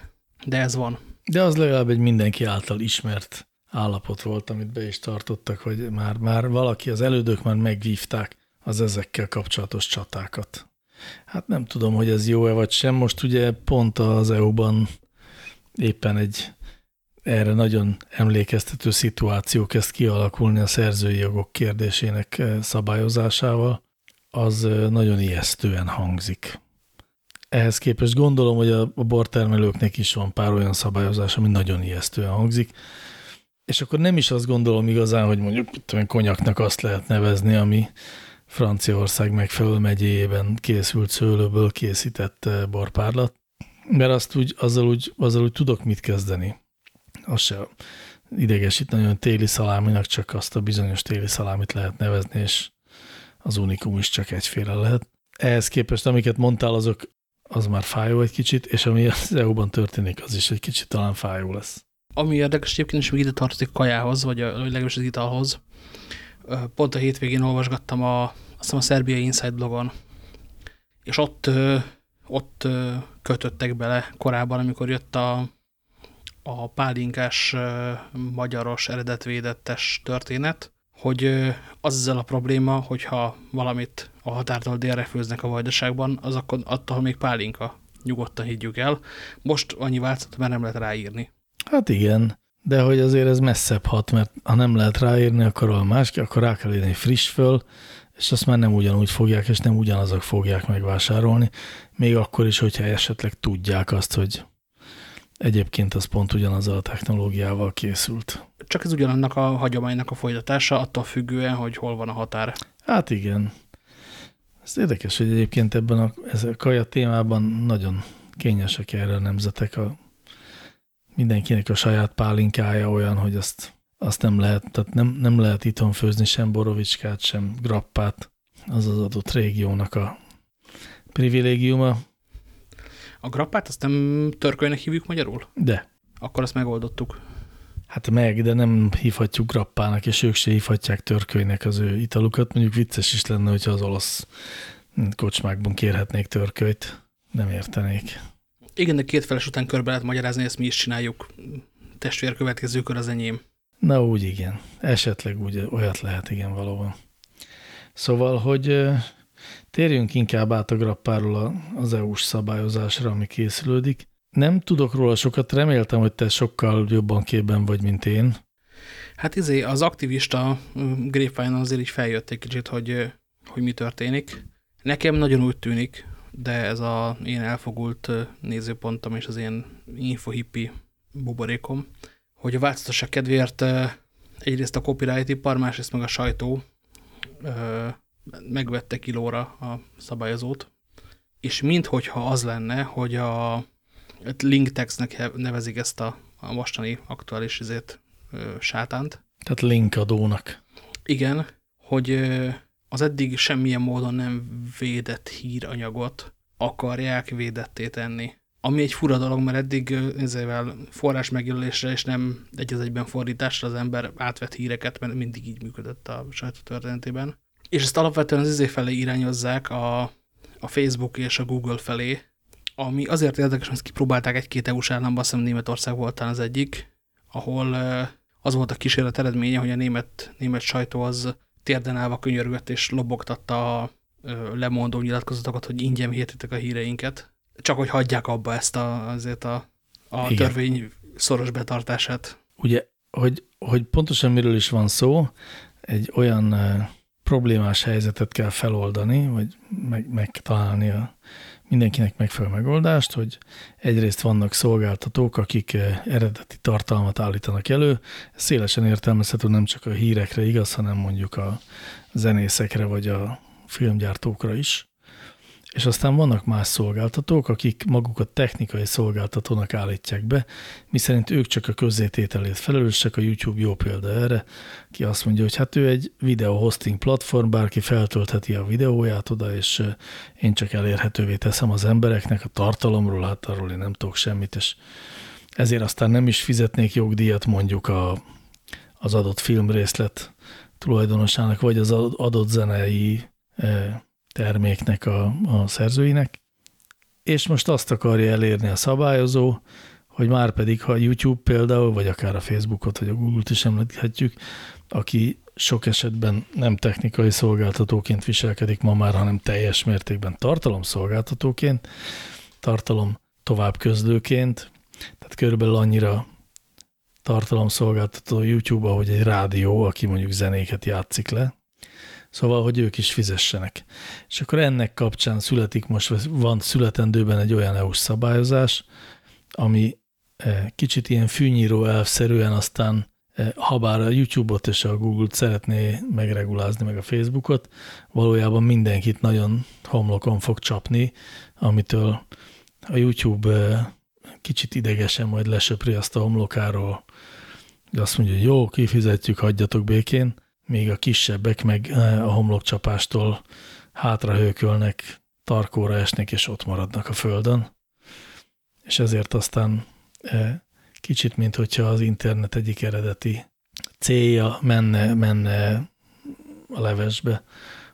de ez van. De az legalább egy mindenki által ismert állapot volt, amit be is tartottak, hogy már, már valaki, az elődök már megvívták az ezekkel kapcsolatos csatákat. Hát nem tudom, hogy ez jó-e vagy sem. Most ugye pont az EU-ban éppen egy erre nagyon emlékeztető szituáció kezd kialakulni a szerzői jogok kérdésének eh, szabályozásával, az eh, nagyon ijesztően hangzik. Ehhez képest gondolom, hogy a bortermelőknek is van pár olyan szabályozás, ami nagyon ijesztően hangzik, és akkor nem is azt gondolom igazán, hogy mondjuk tudom, konyaknak azt lehet nevezni, ami Franciaország megfelelő megyéjében készült szőlőből készített eh, borpárlat, mert azt úgy, azzal, úgy, azzal úgy tudok mit kezdeni. Az se idegesít nagyon téli szaláminak, csak azt a bizonyos téli szalámit lehet nevezni, és az unikum is csak egyféle lehet. Ehhez képest, amiket mondtál, azok az már fájó egy kicsit, és ami az EU-ban történik, az is egy kicsit talán fájó lesz. Ami érdekes egyébként is még ide tartozik kajához, vagy, a, vagy legalábbis az italhoz. Pont a hétvégén olvasgattam a, azt a Szerbiai Inside blogon, és ott, ott kötöttek bele korábban, amikor jött a, a pálinkás magyaros eredetvédettes történet, hogy az ezzel a probléma, hogyha valamit a határtól délre főznek a vajdaságban, az akkor attól még pálinka. Nyugodtan higgyük el. Most annyi változat, mert nem lehet ráírni. Hát igen, de hogy azért ez messzebb hat, mert ha nem lehet ráírni, akkor a más, akkor rá kell írni friss föl, és azt már nem ugyanúgy fogják, és nem ugyanazok fogják megvásárolni, még akkor is, hogyha esetleg tudják azt, hogy egyébként az pont ugyanazzal a technológiával készült. Csak ez ugyanannak a hagyománynak a folytatása, attól függően, hogy hol van a határ. Hát igen. Ez érdekes, hogy egyébként ebben a, ez a kaja témában nagyon kényesek erre a nemzetek. A, mindenkinek a saját pálinkája olyan, hogy azt, azt nem lehet, tehát nem, nem lehet itthon főzni sem borovicskát, sem grappát. Az az adott régiónak a privilégiuma. A grappát azt nem törkölynek hívjuk magyarul? De. Akkor azt megoldottuk. Hát meg, de nem hívhatjuk grappának, és ők se hívhatják törkölynek az ő italukat. Mondjuk vicces is lenne, hogyha az olasz kocsmákban kérhetnék törkölyt. Nem értenék. Igen, de két feles után körbe lehet magyarázni, ezt mi is csináljuk. Testvér következő kör az enyém. Na úgy igen. Esetleg úgy olyat lehet, igen, valóban. Szóval, hogy térjünk inkább át a grappáról az EU-s szabályozásra, ami készülődik. Nem tudok róla sokat, reméltem, hogy te sokkal jobban képben vagy, mint én. Hát izé, az aktivista Grapevine azért így feljött egy kicsit, hogy, hogy mi történik. Nekem nagyon úgy tűnik, de ez a én elfogult nézőpontom és az én infohippi buborékom, hogy a változtasság kedvéért egyrészt a copyright ipar, másrészt meg a sajtó megvette kilóra a szabályozót, és minthogyha az lenne, hogy a link textnek nevezik ezt a, a mostani aktuális izét, sátánt. Tehát linkadónak. Igen, hogy az eddig semmilyen módon nem védett híranyagot akarják védetté tenni. Ami egy fura dolog, mert eddig ezzel forrás megjelölésre és nem egy az egyben fordításra az ember átvett híreket, mert mindig így működött a sajtó történetében. És ezt alapvetően az izé felé irányozzák a, a Facebook és a Google felé, ami azért érdekes, hogy kipróbálták egy-két EU-s államban, azt hiszem Németország volt az egyik, ahol az volt a kísérlet eredménye, hogy a német, német sajtó az térden állva könyörgött és lobogtatta a lemondó nyilatkozatokat, hogy ingyen hirtitek a híreinket, csak hogy hagyják abba ezt a, azért a, a törvény szoros betartását. Ugye, hogy, hogy pontosan miről is van szó, egy olyan problémás helyzetet kell feloldani, vagy meg, megtalálni a mindenkinek megfelelő megoldást, hogy egyrészt vannak szolgáltatók, akik eh, eredeti tartalmat állítanak elő, szélesen értelmezhető nem csak a hírekre igaz, hanem mondjuk a zenészekre vagy a filmgyártókra is és aztán vannak más szolgáltatók, akik magukat technikai szolgáltatónak állítják be, miszerint ők csak a közzétételét felelősek, a YouTube jó példa erre, ki azt mondja, hogy hát ő egy videó hosting platform, bárki feltöltheti a videóját oda, és én csak elérhetővé teszem az embereknek a tartalomról, hát arról én nem tudok semmit, és ezért aztán nem is fizetnék jogdíjat mondjuk a, az adott filmrészlet tulajdonosának, vagy az adott zenei terméknek a, a szerzőinek. És most azt akarja elérni a szabályozó, hogy már pedig, ha YouTube például, vagy akár a Facebookot, vagy a Google-t is említhetjük, aki sok esetben nem technikai szolgáltatóként viselkedik ma már, hanem teljes mértékben tartalomszolgáltatóként, tartalom továbbközlőként, tehát körülbelül annyira tartalomszolgáltató YouTube, ahogy egy rádió, aki mondjuk zenéket játszik le. Szóval, hogy ők is fizessenek. És akkor ennek kapcsán születik most, van születendőben egy olyan EU-s szabályozás, ami eh, kicsit ilyen fűnyíró elvszerűen aztán eh, ha bár a YouTube-ot és a Google-t szeretné megregulázni, meg a Facebookot, valójában mindenkit nagyon homlokon fog csapni, amitől a YouTube eh, kicsit idegesen majd lesöpri azt a homlokáról, azt mondja, hogy jó, kifizetjük, hagyjatok békén, még a kisebbek meg a homlokcsapástól hátrahőkölnek, tarkóra esnek, és ott maradnak a földön. És ezért aztán kicsit, mint az internet egyik eredeti célja menne, menne a levesbe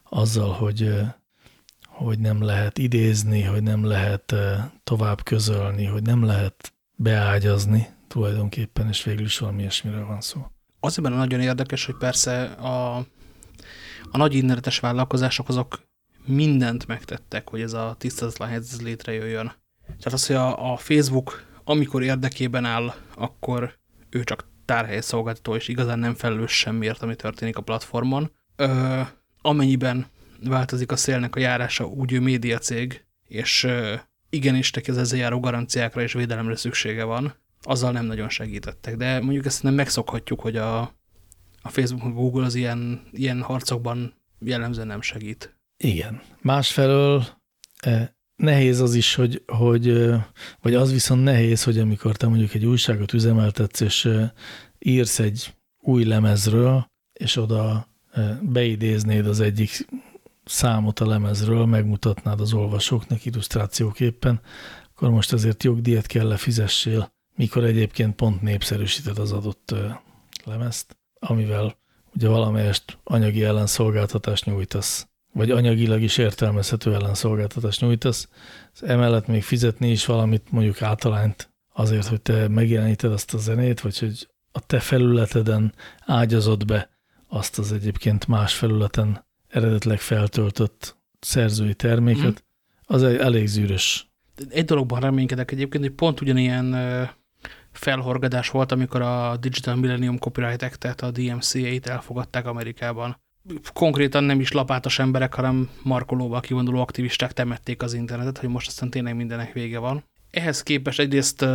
azzal, hogy, hogy nem lehet idézni, hogy nem lehet tovább közölni, hogy nem lehet beágyazni tulajdonképpen, és végül is valami ilyesmiről van szó. Benne nagyon érdekes, hogy persze a, a nagy internetes vállalkozások azok mindent megtettek, hogy ez a tisztázatlan helyzet létrejöjjön. Tehát az, hogy a, a Facebook amikor érdekében áll, akkor ő csak tárhelyszolgáltató, és igazán nem felelős semmiért, ami történik a platformon. Ö, amennyiben változik a szélnek a járása, úgy ő médiacég, és ö, igenis neki az ezzel járó garanciákra és védelemre szüksége van, azzal nem nagyon segítettek. De mondjuk ezt nem megszokhatjuk, hogy a, a Facebook, a Google az ilyen, ilyen harcokban jellemzően nem segít. Igen. Másfelől nehéz az is, hogy, hogy, vagy az viszont nehéz, hogy amikor te mondjuk egy újságot üzemeltetsz, és írsz egy új lemezről, és oda beidéznéd az egyik számot a lemezről, megmutatnád az olvasóknak illusztrációképpen, akkor most azért jogdíjat kell lefizessél, mikor egyébként pont népszerűsíted az adott lemezt, amivel ugye valamelyest anyagi ellenszolgáltatást nyújtasz vagy anyagilag is értelmezhető ellenszolgáltatást nyújtasz, emellett még fizetni is valamit, mondjuk általányt azért, hogy te megjeleníted azt a zenét, vagy hogy a te felületeden ágyazod be azt az egyébként más felületen eredetleg feltöltött szerzői terméket, mm. az elég zűrös. Egy dologban reménykedek egyébként, hogy pont ugyanilyen felhorgadás volt, amikor a Digital Millennium Copyright Act-et, a DMCA-t elfogadták Amerikában konkrétan nem is lapátos emberek, hanem markolóval kivonuló aktivisták temették az internetet, hogy most aztán tényleg mindenek vége van. Ehhez képest egyrészt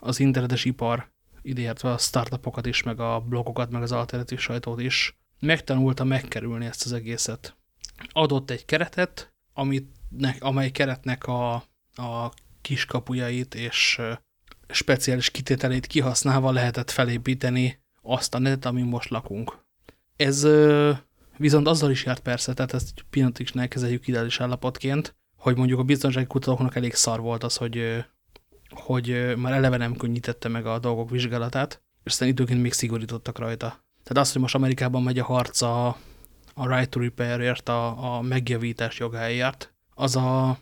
az internetes ipar, ideértve a startupokat is, meg a blogokat, meg az alternatív sajtót is, megtanulta megkerülni ezt az egészet. Adott egy keretet, amit, amely keretnek a, a kiskapujait és speciális kitételét kihasználva lehetett felépíteni azt a netet, amin most lakunk. Ez Viszont azzal is járt persze, tehát ezt egy pillanatig is ne kezeljük ideális állapotként, hogy mondjuk a biztonsági kutatóknak elég szar volt az, hogy, hogy már eleve nem könnyítette meg a dolgok vizsgálatát, és aztán időként még szigorítottak rajta. Tehát az, hogy most Amerikában megy a harc a, a right to repairért, a, a megjavítás jogáért, az a,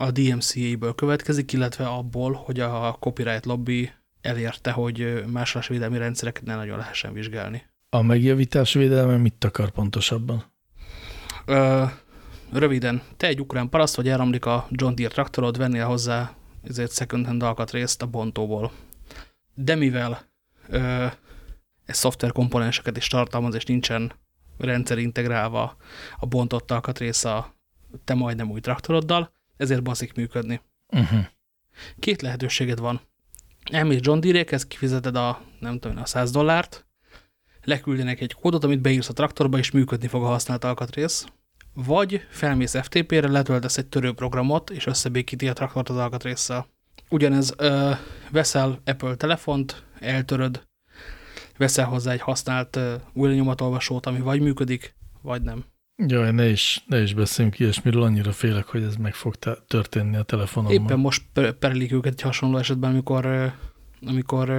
a DMCA-ből következik, illetve abból, hogy a copyright lobby elérte, hogy másolásvédelmi rendszereket ne nagyon lehessen vizsgálni. A megjavítás védelme mit akar pontosabban? Ö, röviden, te egy ukrán paraszt vagy elromlik a John Deere traktorod, vennél hozzá ezért second hand alkatrészt a bontóból. De mivel ö, ez szoftver komponenseket is tartalmaz, és nincsen rendszer integrálva a bontott alkatrész a te majdnem új traktoroddal, ezért baszik működni. Uh -huh. Két lehetőséged van. Elmész John Deere-hez, kifizeted a, nem tudom, a 100 dollárt, leküldenek egy kódot, amit beírsz a traktorba, és működni fog a használt alkatrész. Vagy felmész FTP-re, letöltesz egy törőprogramot, és összebékíti a traktort az alkatrészsel. Ugyanez, ö, veszel Apple telefont, eltöröd, veszel hozzá egy használt új nyomatolvasót, ami vagy működik, vagy nem. Jaj, ne is, ne is beszéljünk ilyesmiről, annyira félek, hogy ez meg fog történni a telefonommal. Éppen most perelik őket egy hasonló esetben, amikor amikor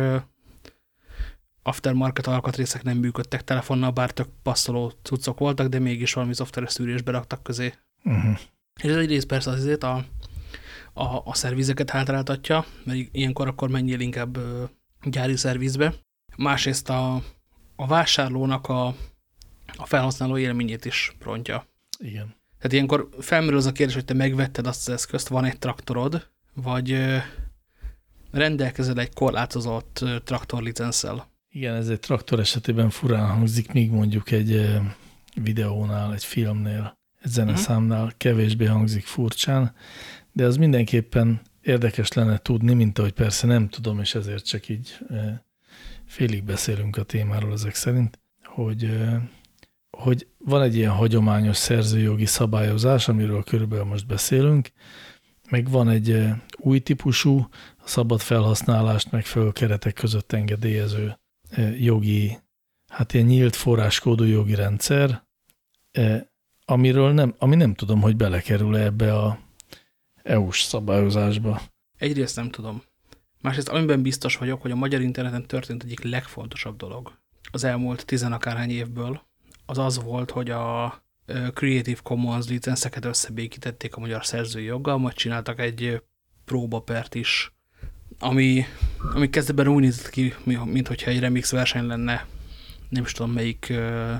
aftermarket alkatrészek nem működtek telefonnal, bár tök passzoló cuccok voltak, de mégis valami szoftveres szűrésbe raktak közé. Uh -huh. És ez egyrészt persze azért a, a, a szervizeket hátráltatja, mert ilyenkor akkor menjél inkább gyári szervizbe. Másrészt a, a vásárlónak a, a felhasználó élményét is rontja. Igen. Tehát ilyenkor felmerül az a kérdés, hogy te megvetted azt az eszközt, van egy traktorod, vagy rendelkezel egy korlátozott traktorlicenszel. Igen, ez egy traktor esetében furán hangzik, míg mondjuk egy videónál, egy filmnél, egy zeneszámnál kevésbé hangzik furcsán, de az mindenképpen érdekes lenne tudni, mint ahogy persze nem tudom, és ezért csak így félig beszélünk a témáról ezek szerint, hogy, hogy van egy ilyen hagyományos szerzőjogi szabályozás, amiről körülbelül most beszélünk, meg van egy új típusú, szabad felhasználást megfelelő keretek között engedélyező jogi, hát ilyen nyílt forráskódú jogi rendszer, amiről nem, ami nem tudom, hogy belekerül -e ebbe a EU-s szabályozásba. Egyrészt nem tudom. Másrészt amiben biztos vagyok, hogy a magyar interneten történt egyik legfontosabb dolog az elmúlt tizenakárhány évből, az az volt, hogy a Creative Commons licenszeket összebékítették a magyar szerzői joggal, majd csináltak egy próbapert is, ami, ami kezdetben úgy nézett ki, mint hogyha egy remix verseny lenne, nem is tudom melyik uh,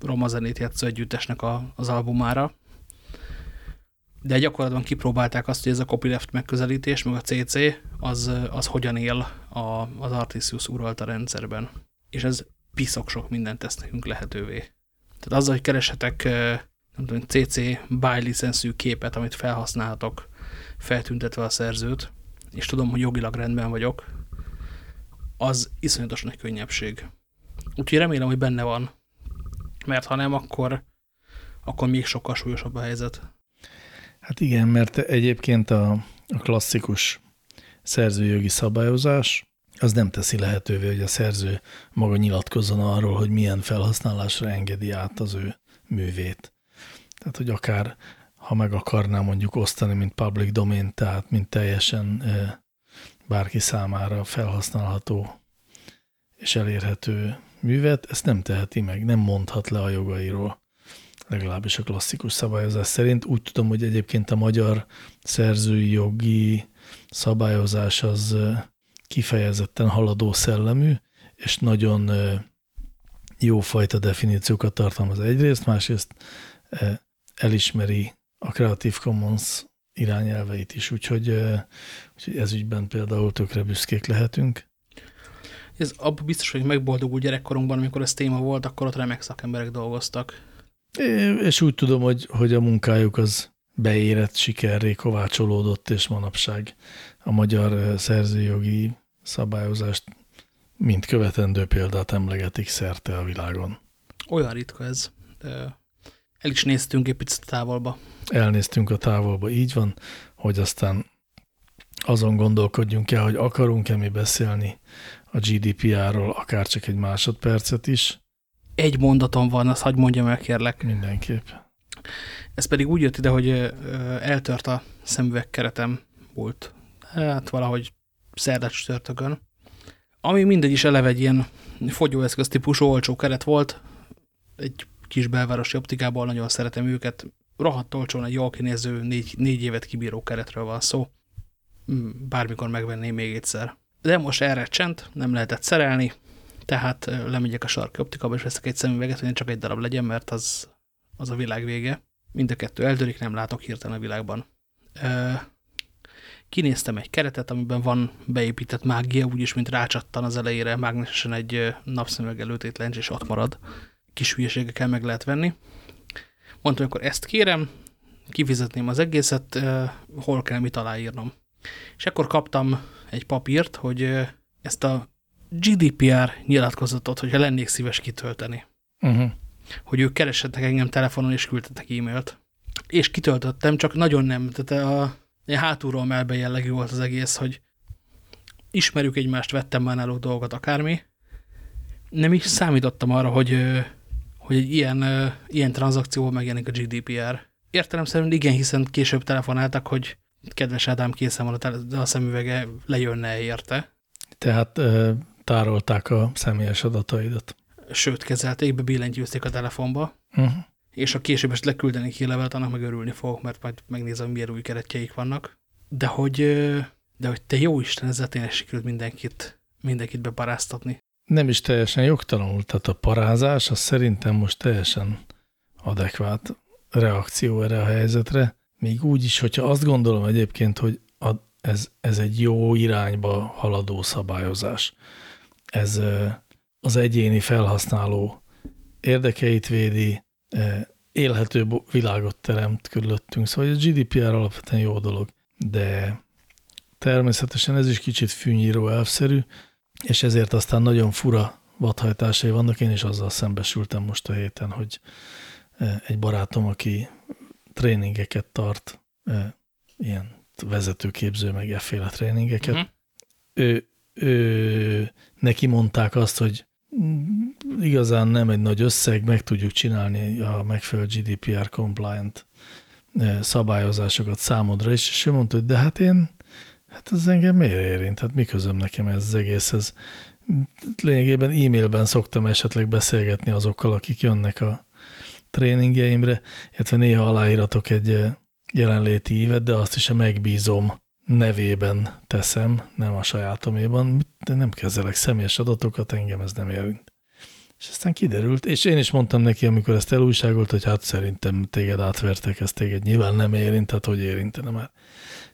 roma zenét játszó együttesnek a, az albumára, de gyakorlatban kipróbálták azt, hogy ez a copyleft megközelítés, meg a CC, az, az hogyan él a, az Artisius uralta rendszerben. És ez piszok sok mindent tesz nekünk lehetővé. Tehát azzal, hogy keresetek nem tudom, CC by licenszű képet, amit felhasználhatok, feltüntetve a szerzőt, és tudom, hogy jogilag rendben vagyok, az iszonyatos nagy könnyebbség. Úgyhogy remélem, hogy benne van, mert ha nem, akkor, akkor még sokkal súlyosabb a helyzet. Hát igen, mert egyébként a, a klasszikus szerzőjogi szabályozás az nem teszi lehetővé, hogy a szerző maga nyilatkozzon arról, hogy milyen felhasználásra engedi át az ő művét. Tehát, hogy akár, ha meg akarná mondjuk osztani, mint public domain, tehát mint teljesen bárki számára felhasználható és elérhető művet, ezt nem teheti meg, nem mondhat le a jogairól legalábbis a klasszikus szabályozás szerint. Úgy tudom, hogy egyébként a magyar szerzői jogi szabályozás az kifejezetten haladó szellemű, és nagyon jófajta definíciókat tartalmaz egyrészt, másrészt elismeri a Creative Commons irányelveit is, úgyhogy, úgyhogy ez ügyben például tökre büszkék lehetünk. Ez abban biztos, hogy megboldogul gyerekkorunkban, amikor ez téma volt, akkor ott remek szakemberek dolgoztak. És úgy tudom, hogy, hogy a munkájuk az beérett sikerré kovácsolódott, és manapság a magyar szerzőjogi szabályozást mint követendő példát emlegetik szerte a világon. Olyan ritka ez. El is néztünk egy picit távolba. Elnéztünk a távolba, így van, hogy aztán azon gondolkodjunk el, hogy akarunk-e mi beszélni a GDPR-ról akár csak egy másodpercet is, egy mondatom van, azt hagyd mondjam el, kérlek. Mindenképp. Ez pedig úgy jött ide, hogy eltört a szemüvegkeretem volt. Hát valahogy szerdát csütörtökön. Ami mindegy is eleve egy ilyen fogyóeszköz típusú olcsó keret volt. Egy kis belvárosi optikából nagyon szeretem őket. Rohadt olcsón egy jól kinéző, négy, négy évet kibíró keretről van szó. Hmm, bármikor megvenném még egyszer. De most erre csend, nem lehetett szerelni, tehát lemegyek a sarki optikába, és veszek egy szemüveget, hogy csak egy darab legyen, mert az, az a világ vége. Mind a kettő eltörik, nem látok hirtelen a világban. Kinéztem egy keretet, amiben van beépített mágia, úgyis, mint rácsattan az elejére mágnesesen egy napszemüveg előtétlens, és ott marad. Kis hülyeségekkel meg lehet venni. Mondtam, akkor ezt kérem, kifizetném az egészet, hol kell mit aláírnom. És akkor kaptam egy papírt, hogy ezt a GDPR nyilatkozatot, hogyha lennék szíves kitölteni. Uh -huh. Hogy ők keresettek engem telefonon és küldtetek e-mailt. És kitöltöttem, csak nagyon nem. Tehát a, a hátulról melbe jellegű volt az egész, hogy ismerjük egymást, vettem már náluk dolgot, akármi. Nem is számítottam arra, hogy, hogy egy ilyen, ilyen tranzakcióval megjelenik a GDPR. Értelemszerűen igen, hiszen később telefonáltak, hogy kedves Ádám készen van a, a szemüvege, lejönne érte Tehát tárolták a személyes adataidat. Sőt, kezelték, be billentyűzték a telefonba, uh -huh. És a később ezt leküldeni hírlevelet, annak meg örülni fogok, mert majd megnézem, milyen új keretjeik vannak. De hogy, de hogy te jó Isten, ezzel tényleg sikerült mindenkit, mindenkit beparáztatni. Nem is teljesen jogtalanul, tehát a parázás az szerintem most teljesen adekvát reakció erre a helyzetre. Még úgy is, hogyha azt gondolom egyébként, hogy a, ez, ez egy jó irányba haladó szabályozás. Ez az egyéni felhasználó érdekeit védi, élhető világot teremt körülöttünk. Szóval a GDPR alapvetően jó dolog, de természetesen ez is kicsit fűnyíró elvszerű, és ezért aztán nagyon fura vadhajtásai vannak. Én is azzal szembesültem most a héten, hogy egy barátom, aki tréningeket tart, ilyen vezetőképző, meg efféle tréningeket, uh mhm. -huh. ő, ő, neki mondták azt, hogy igazán nem egy nagy összeg, meg tudjuk csinálni a megfelelő GDPR compliant szabályozásokat számodra is, és ő mondta, hogy de hát én, hát ez engem miért érint? Hát mi közöm nekem ez az egészhez? Lényegében e-mailben szoktam esetleg beszélgetni azokkal, akik jönnek a tréningjeimre, illetve néha aláíratok egy jelenléti ívet, de azt is a megbízom nevében teszem, nem a sajátoméban, de nem kezelek személyes adatokat, engem ez nem érint. És aztán kiderült, és én is mondtam neki, amikor ezt elújságolt, hogy hát szerintem téged átvertek, ez téged nyilván nem érint, tehát hogy érintene már.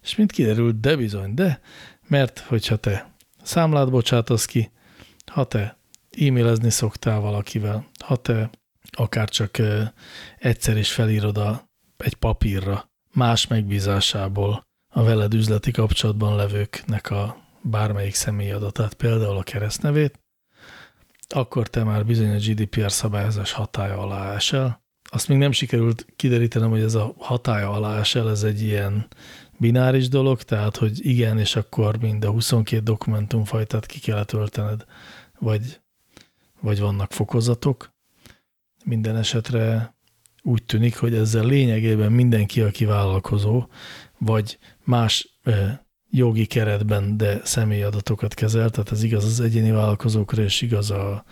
És mint kiderült, de bizony, de, mert hogyha te számlát bocsátasz ki, ha te e-mailezni szoktál valakivel, ha te akár csak egyszer is felírod a, egy papírra más megbízásából a veled üzleti kapcsolatban levőknek a bármelyik személyi adatát, például a keresztnevét, akkor te már bizony a GDPR szabályozás hatája alá esel. Azt még nem sikerült kiderítenem, hogy ez a hatája alá esel, ez egy ilyen bináris dolog, tehát hogy igen, és akkor mind a 22 dokumentumfajtát ki kell töltened, vagy, vagy vannak fokozatok. Minden esetre úgy tűnik, hogy ezzel lényegében mindenki, aki vállalkozó, vagy más jogi keretben, de személyi adatokat kezel, tehát ez igaz az egyéni vállalkozókra, és igaz a,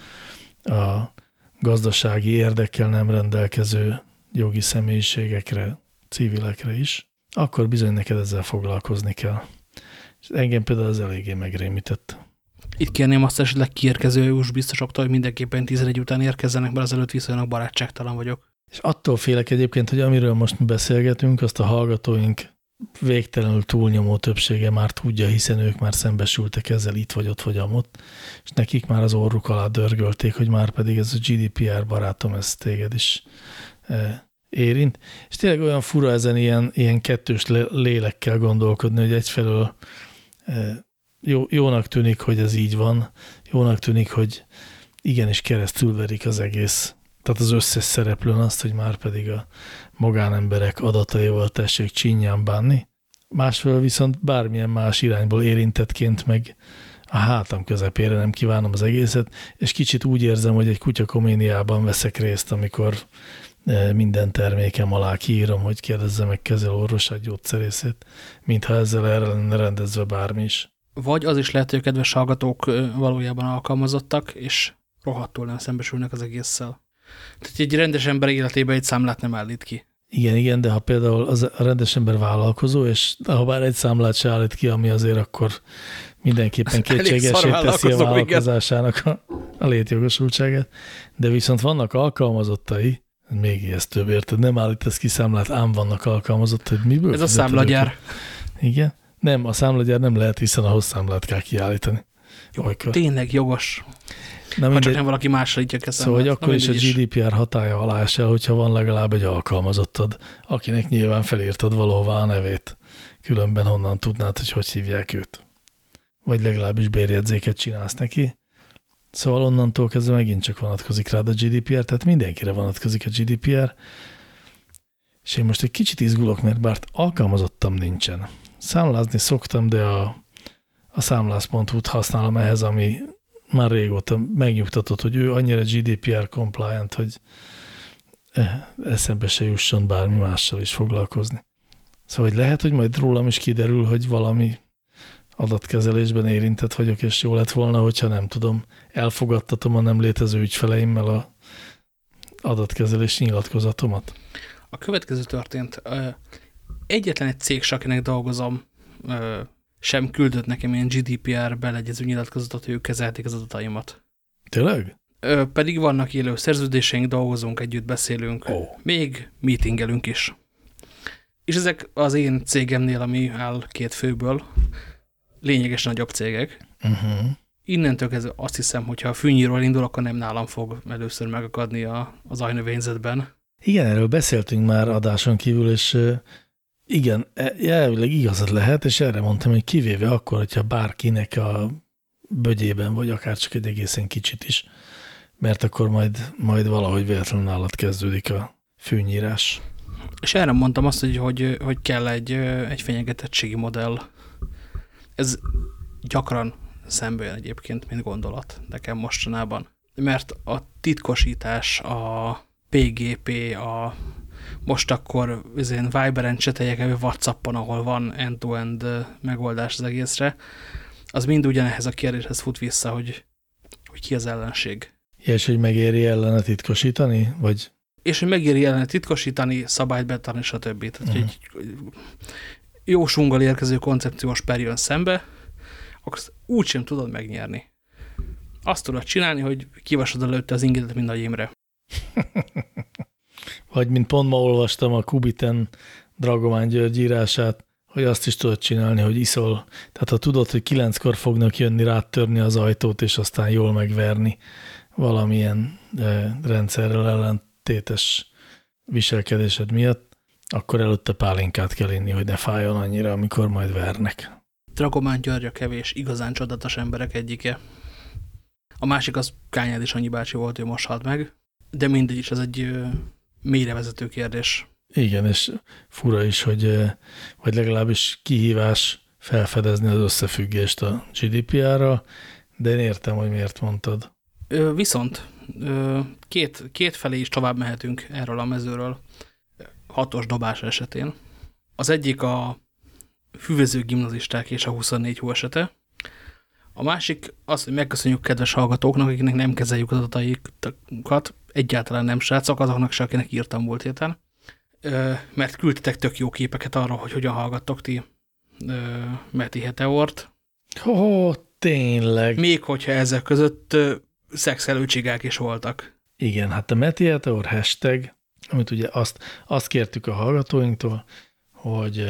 a gazdasági érdekkel nem rendelkező jogi személyiségekre, civilekre is, akkor bizony neked ezzel foglalkozni kell. És engem például ez eléggé megrémített. Itt kérném azt esetleg kiérkező EU-s biztosoktól, hogy mindenképpen 11 után érkezzenek, mert azelőtt viszonylag barátságtalan vagyok. És attól félek egyébként, hogy amiről most beszélgetünk, azt a hallgatóink végtelenül túlnyomó többsége már tudja, hiszen ők már szembesültek ezzel itt vagy ott vagy amott, és nekik már az orruk alá dörgölték, hogy már pedig ez a GDPR barátom, ez téged is e, érint. És tényleg olyan fura ezen ilyen, ilyen kettős lélekkel gondolkodni, hogy egyfelől e, jó, jónak tűnik, hogy ez így van, jónak tűnik, hogy igenis keresztül verik az egész tehát az összes szereplőn azt, hogy már pedig a magánemberek adataival tessék csinyán bánni. Másfelől viszont bármilyen más irányból érintettként meg a hátam közepére nem kívánom az egészet, és kicsit úgy érzem, hogy egy kutyakoméniában veszek részt, amikor e, minden termékem alá kiírom, hogy kérdezze meg kezelőorvosát, gyógyszerészét, mintha ezzel erre lenne rendezve bármi is. Vagy az is lehet, hogy a kedves hallgatók valójában alkalmazottak, és rohadtul nem szembesülnek az egésszel. Tehát egy rendes ember életében egy számlát nem állít ki. Igen, igen, de ha például az a rendes ember vállalkozó, és ha bár egy számlát se állít ki, ami azért akkor mindenképpen kétségesé teszi a vállalkozásának a, a létjogosultságát, de viszont vannak alkalmazottai, még ijesztőbb, érted? Nem állítasz ki számlát, ám vannak alkalmazottai, miből Ez a számlagyár. Igen? Nem, a számlagyár nem lehet, hiszen ahhoz számlát kell kiállítani. Jó, tényleg jogos. Na, ha csak nem valaki másra így kezd. Szóval, hogy akkor is a GDPR hatája alá esel, hogyha van legalább egy alkalmazottad, akinek nyilván felírtad valóvá a nevét. Különben honnan tudnád, hogy hogy hívják őt. Vagy legalábbis bérjegyzéket csinálsz neki. Szóval onnantól kezdve megint csak vonatkozik rád a GDPR, tehát mindenkire vonatkozik a GDPR. És én most egy kicsit izgulok, mert bár alkalmazottam nincsen. Számlázni szoktam, de a, a számlász.hu-t használom ehhez, ami már régóta megnyugtatott, hogy ő annyira GDPR compliant, hogy eh, eszembe se jusson bármi mással is foglalkozni. Szóval hogy lehet, hogy majd rólam is kiderül, hogy valami adatkezelésben érintett vagyok, és jó lett volna, hogyha nem tudom, elfogadtatom a nem létező ügyfeleimmel a adatkezelés nyilatkozatomat. A következő történt. Egyetlen egy cég, akinek dolgozom, sem küldött nekem ilyen GDPR beleegyező nyilatkozatot, hogy ők kezelték az adataimat. Tényleg? Pedig vannak élő szerződéseink, dolgozunk együtt, beszélünk, oh. még meetingelünk is. És ezek az én cégemnél, ami áll két főből, lényegesen nagyobb cégek. Uh mhm. -huh. Innentől kezdve azt hiszem, hogyha a fűnyíról indul, akkor nem nálam fog először megakadni a, az ajnövényzetben. Igen, erről beszéltünk már adáson kívül, és igen, e, elvileg igazad lehet, és erre mondtam, hogy kivéve akkor, hogyha bárkinek a bögyében, vagy akár csak egy egészen kicsit is, mert akkor majd, majd valahogy véletlenül állat kezdődik a fűnyírás. És erre mondtam azt, hogy, hogy, hogy kell egy, egy fenyegetettségi modell. Ez gyakran szembe jön egyébként, mint gondolat nekem mostanában. Mert a titkosítás, a PGP, a most akkor én Viberen cseteljek vagy Whatsappon, ahol van end-to-end -end megoldás az egészre, az mind ugyanehhez a kérdéshez fut vissza, hogy, hogy ki az ellenség. És hogy megéri ellene titkosítani? Vagy? És hogy megéri ellene titkosítani, szabályt betarni, stb. Tehát, uh -huh. hogy jó sunggal érkező koncepciós per jön szembe, akkor úgy sem tudod megnyerni. Azt tudod csinálni, hogy kivasod előtte az ingedet, mint Nagy Imre. Vagy mint pont ma olvastam a Kubiten Dragomán György írását, hogy azt is tudod csinálni, hogy iszol. Tehát ha tudod, hogy kilenckor fognak jönni, rátörni az ajtót, és aztán jól megverni valamilyen eh, rendszerrel ellentétes viselkedésed miatt, akkor előtte pálinkát kell inni, hogy ne fájjon annyira, amikor majd vernek. Dragomán György a kevés, igazán csodatos emberek egyike. A másik az Kányád is annyi bácsi volt, hogy most halt meg, de mindegy is, ez egy mélyre vezető kérdés. Igen, és fura is, hogy vagy legalábbis kihívás felfedezni az összefüggést a GDPR-ra, de én értem, hogy miért mondtad. Viszont két, két felé is tovább mehetünk erről a mezőről hatos dobás esetén. Az egyik a füvező gimnazisták és a 24 hó esete. A másik az, hogy megköszönjük kedves hallgatóknak, akiknek nem kezeljük az adataikat, egyáltalán nem srácok, azoknak se, akinek írtam volt héten, mert küldtetek tök jó képeket arra, hogy hogyan hallgattok ti Meti Heteort. Ó, oh, tényleg. Még hogyha ezek között szexelő csigák is voltak. Igen, hát a Meti Heteor hashtag, amit ugye azt, azt kértük a hallgatóinktól, hogy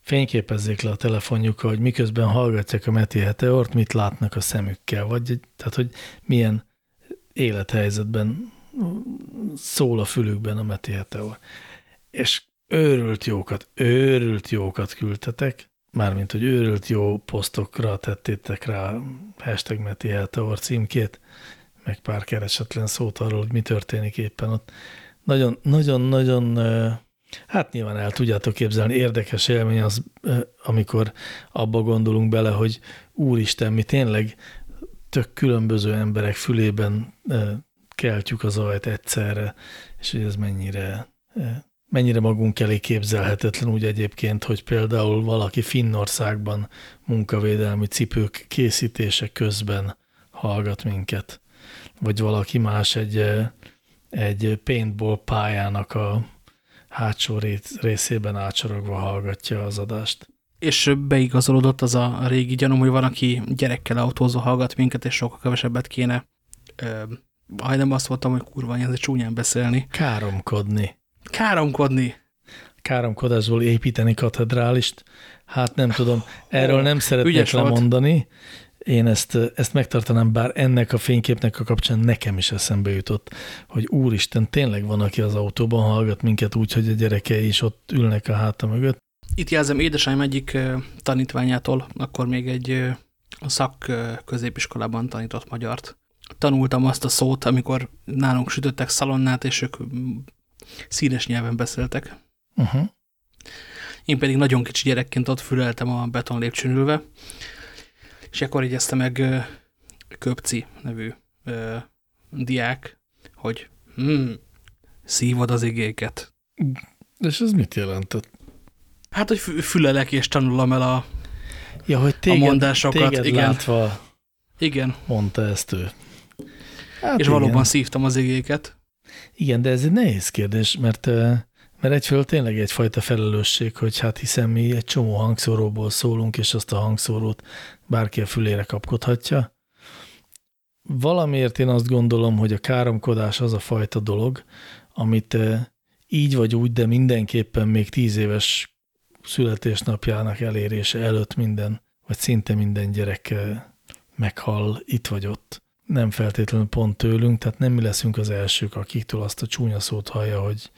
fényképezzék le a telefonjukkal, hogy miközben hallgatják a Meti Heteort, mit látnak a szemükkel, vagy tehát, hogy milyen élethelyzetben szól a fülükben a Meti Heteor. És őrült jókat, őrült jókat küldtetek, mármint, hogy őrült jó posztokra tettétek rá hashtag Meti Heteor címkét, meg pár keresetlen szót arról, hogy mi történik éppen ott. Nagyon, nagyon, nagyon Hát nyilván el tudjátok képzelni, érdekes élmény az, amikor abba gondolunk bele, hogy úristen, mi tényleg tök különböző emberek fülében keltjük az ajt egyszerre, és hogy ez mennyire, mennyire magunk elé képzelhetetlen úgy egyébként, hogy például valaki Finnországban munkavédelmi cipők készítése közben hallgat minket, vagy valaki más egy, egy paintball pályának a hátsó részében átsorogva hallgatja az adást. És beigazolódott az a régi gyanúm, hogy van, aki gyerekkel autózva hallgat minket, és sokkal kevesebbet kéne. Nem azt mondtam, hogy kurva, ez csúnyán beszélni. Káromkodni. Káromkodni. Káromkodásból építeni katedrálist. Hát nem tudom, erről nem szeretnék lemondani, én ezt, ezt megtartanám, bár ennek a fényképnek a kapcsán nekem is eszembe jutott, hogy úristen, tényleg van, aki az autóban hallgat minket úgy, hogy a gyerekei is ott ülnek a háta mögött. Itt jelzem édesanyám egyik tanítványától, akkor még egy szak középiskolában tanított magyart. Tanultam azt a szót, amikor nálunk sütöttek szalonnát, és ők színes nyelven beszéltek. Uh -huh. Én pedig nagyon kicsi gyerekként ott füleltem a beton lépcsőn ülve, és akkor jegyezte meg Köpci nevű ö, diák, hogy hm, szívod az igéket. És ez mit jelentett? Hát, hogy fülelek és tanulom el a ja, hogy téged, a mondásokat. Téged igen. látva igen. mondta ezt ő. Hát és igen. valóban szívtam az igéket. Igen, de ez egy nehéz kérdés, mert, mert egyfelől tényleg egyfajta felelősség, hogy hát hiszen mi egy csomó hangszóróból szólunk, és azt a hangszórót bárki a fülére kapkodhatja. Valamiért én azt gondolom, hogy a káromkodás az a fajta dolog, amit így vagy úgy, de mindenképpen még tíz éves születésnapjának elérése előtt minden, vagy szinte minden gyerek meghal itt vagy ott. Nem feltétlenül pont tőlünk, tehát nem mi leszünk az elsők, akiktől azt a csúnya szót hallja, hogy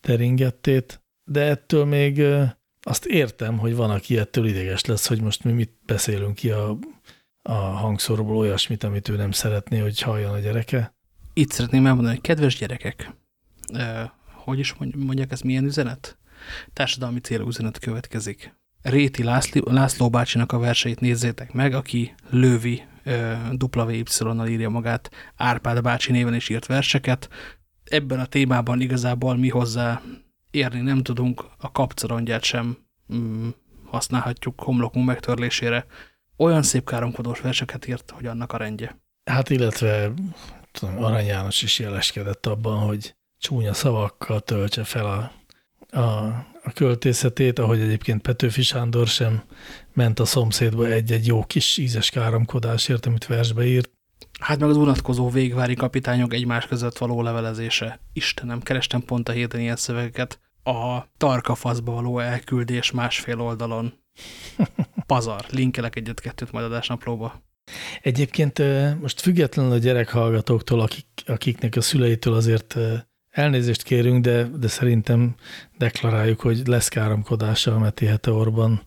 teringettét, de ettől még azt értem, hogy van, aki ettől ideges lesz, hogy most mi mit beszélünk ki a, a hangszóróból olyasmit, amit ő nem szeretné, hogy halljon a gyereke. Itt szeretném elmondani, hogy kedves gyerekek, hogy is mondják, ez milyen üzenet? Társadalmi célú üzenet következik. Réti László, László bácsinak a verseit nézzétek meg, aki Lővi WY-nal írja magát, Árpád bácsi néven is írt verseket. Ebben a témában igazából mi hozzá érni nem tudunk, a kapcorondját sem mm, használhatjuk homlokunk megtörlésére. Olyan szép káromkodós verseket írt, hogy annak a rendje. Hát illetve tudom, Arany János is jeleskedett abban, hogy csúnya szavakkal töltse fel a, a, a költészetét, ahogy egyébként Petőfi Sándor sem ment a szomszédba egy-egy jó kis ízes káromkodásért, amit versbe írt. Hát meg az unatkozó végvári kapitányok egymás között való levelezése. Istenem, kerestem pont a héten ilyen szövegeket. A tarkafaszba való elküldés másfél oldalon. Pazar. Linkelek egyet-kettőt majd adásnaplóba. Egyébként most függetlenül a gyerekhallgatóktól, akik, akiknek a szüleitől azért elnézést kérünk, de, de szerintem deklaráljuk, hogy lesz káromkodása a Meti Heteorban.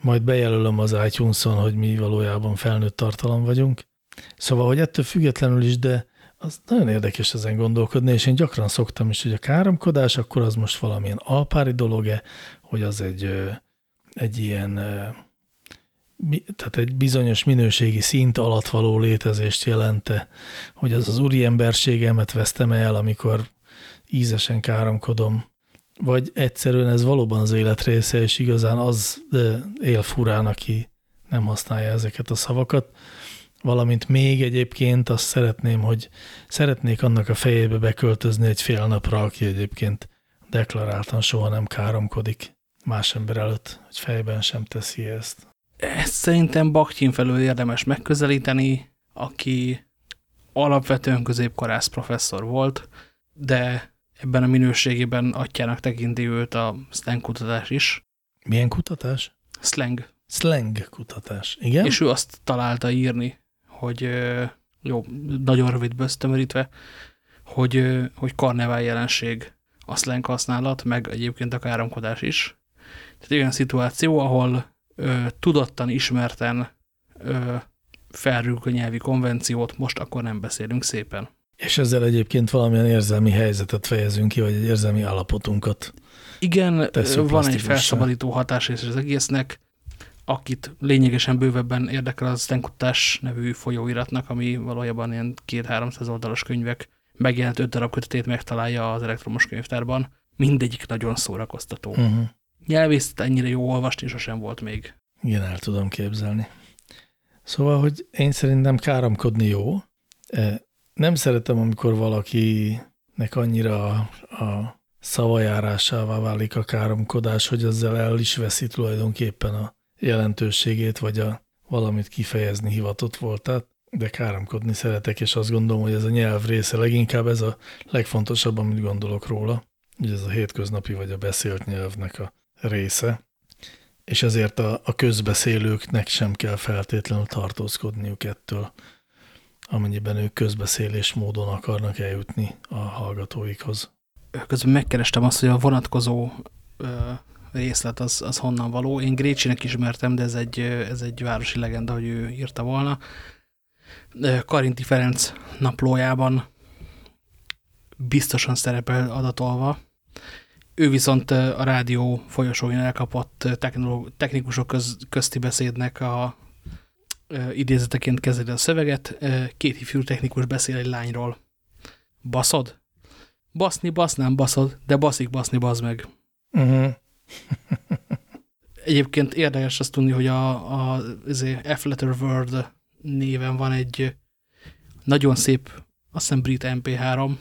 Majd bejelölöm az iTunes-on, hogy mi valójában felnőtt tartalom vagyunk. Szóval, hogy ettől függetlenül is, de az nagyon érdekes ezen gondolkodni, és én gyakran szoktam is, hogy a káromkodás, akkor az most valamilyen alpári dolog-e, hogy az egy, egy ilyen, tehát egy bizonyos minőségi szint alatt való létezést jelente, hogy az az úri emberségemet vesztem el, amikor ízesen káromkodom, vagy egyszerűen ez valóban az élet része, és igazán az él furán, aki nem használja ezeket a szavakat valamint még egyébként azt szeretném, hogy szeretnék annak a fejébe beköltözni egy fél napra, aki egyébként deklaráltan soha nem káromkodik más ember előtt, hogy fejben sem teszi ezt. Ezt szerintem Bakhtin felől érdemes megközelíteni, aki alapvetően középkorász professzor volt, de ebben a minőségében atyának tekinti őt a slang kutatás is. Milyen kutatás? Slang. Slang kutatás, igen? És ő azt találta írni, hogy jó, nagyon rövid böztömörítve, hogy, hogy karnevál jelenség a slang használat, meg egyébként a káromkodás is. Tehát olyan szituáció, ahol ö, tudottan, ismerten ö, a nyelvi konvenciót, most akkor nem beszélünk szépen. És ezzel egyébként valamilyen érzelmi helyzetet fejezünk ki, vagy egy érzelmi állapotunkat. Igen, van egy felszabadító hatás az egésznek, akit lényegesen bővebben érdekel az Tenkutás nevű folyóiratnak, ami valójában ilyen két-háromszáz oldalas könyvek megjelent öt darab kötetét megtalálja az elektromos könyvtárban. Mindegyik nagyon szórakoztató. Uh mhm. -huh. Nyelvészet ennyire jó olvasni sosem volt még. Igen, el tudom képzelni. Szóval, hogy én szerintem káromkodni jó. E, nem szeretem, amikor valakinek annyira a szavajárásává válik a káromkodás, hogy ezzel el is veszi tulajdonképpen a jelentőségét, vagy a valamit kifejezni hivatott voltát, de káromkodni szeretek, és azt gondolom, hogy ez a nyelv része leginkább ez a legfontosabb, amit gondolok róla, hogy ez a hétköznapi vagy a beszélt nyelvnek a része, és ezért a, a közbeszélőknek sem kell feltétlenül tartózkodniuk ettől, amennyiben ők közbeszélés módon akarnak eljutni a hallgatóikhoz. Közben megkerestem azt, hogy a vonatkozó részlet az, az honnan való. Én Grécsinek ismertem, de ez egy, ez egy városi legenda, hogy ő írta volna. Karinti Ferenc naplójában biztosan szerepel adatolva. Ő viszont a rádió folyosóin elkapott technikusok köz, közti beszédnek a idézeteként kezeli a szöveget. Két ifjú technikus beszél egy lányról. Baszod? Baszni, basznám, baszod, de baszik, baszni, bazd meg. Uh mhm. -huh. Egyébként érdekes azt tudni, hogy a, a F-Letter Word néven van egy nagyon szép, azt hiszem brit MP3,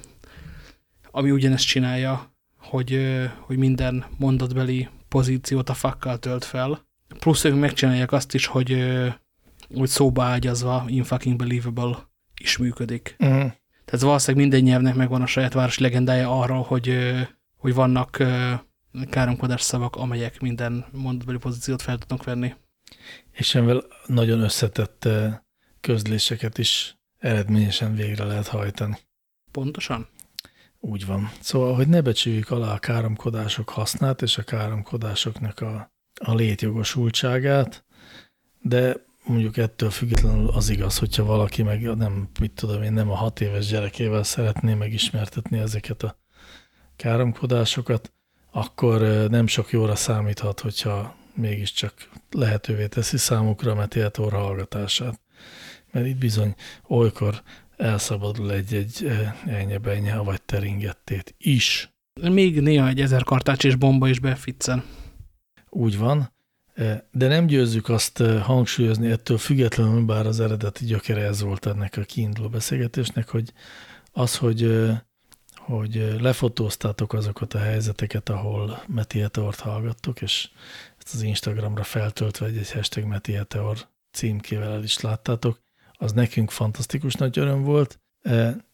ami ugyanezt csinálja, hogy, hogy minden mondatbeli pozíciót a fakkal tölt fel. Plusz ők megcsinálják azt is, hogy, hogy szóba ágyazva, in fucking believable is működik. -huh. Tehát valószínűleg minden nyelvnek megvan a saját város legendája arról, hogy, hogy vannak káromkodás szavak, amelyek minden mondatbeli pozíciót fel tudnak venni. És emivel nagyon összetett közléseket is eredményesen végre lehet hajtani. Pontosan? Úgy van. Szóval, hogy ne becsüljük alá a káromkodások hasznát és a káromkodásoknak a, a létjogosultságát, de mondjuk ettől függetlenül az igaz, hogyha valaki meg nem, mit tudom én, nem a hat éves gyerekével szeretné megismertetni ezeket a káromkodásokat, akkor nem sok jóra számíthat, hogyha mégiscsak lehetővé teszi számukra a Mediator hallgatását. Mert itt bizony olykor elszabadul egy-egy ennye vagy teringettét is. Még néha egy ezer kartács és bomba is beficcen. Úgy van, de nem győzzük azt hangsúlyozni ettől függetlenül, bár az eredeti gyökere ez volt ennek a kiinduló beszélgetésnek, hogy az, hogy, hogy lefotóztátok azokat a helyzeteket, ahol Metietort hallgattok, és ezt az Instagramra feltöltve egy-egy hashtag Metietor címkével el is láttátok, az nekünk fantasztikus nagy öröm volt.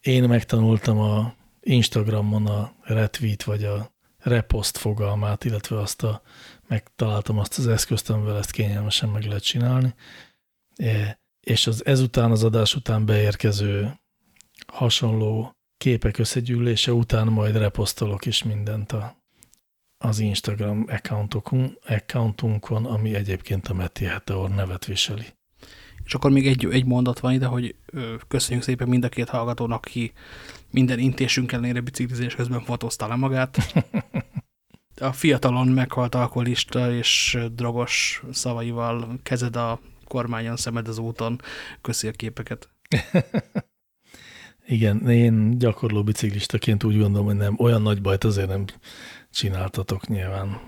Én megtanultam a Instagramon a retweet vagy a repost fogalmát, illetve azt a, megtaláltam azt az eszközt, amivel ezt kényelmesen meg lehet csinálni. És az ezután, az adás után beérkező hasonló képek összegyűlése után majd reposztolok is mindent a, az Instagram accountunkon, accountunkon, ami egyébként a Meti Heteor nevet viseli. És akkor még egy, egy mondat van ide, hogy köszönjük szépen mind a két hallgatónak, ki minden intésünk ellenére biciklizés közben fotózta le magát. A fiatalon meghalt alkoholista és drogos szavaival kezed a kormányon, szemed az úton, köszi a képeket. Igen, én gyakorló biciklistaként úgy gondolom, hogy nem, olyan nagy bajt azért nem csináltatok nyilván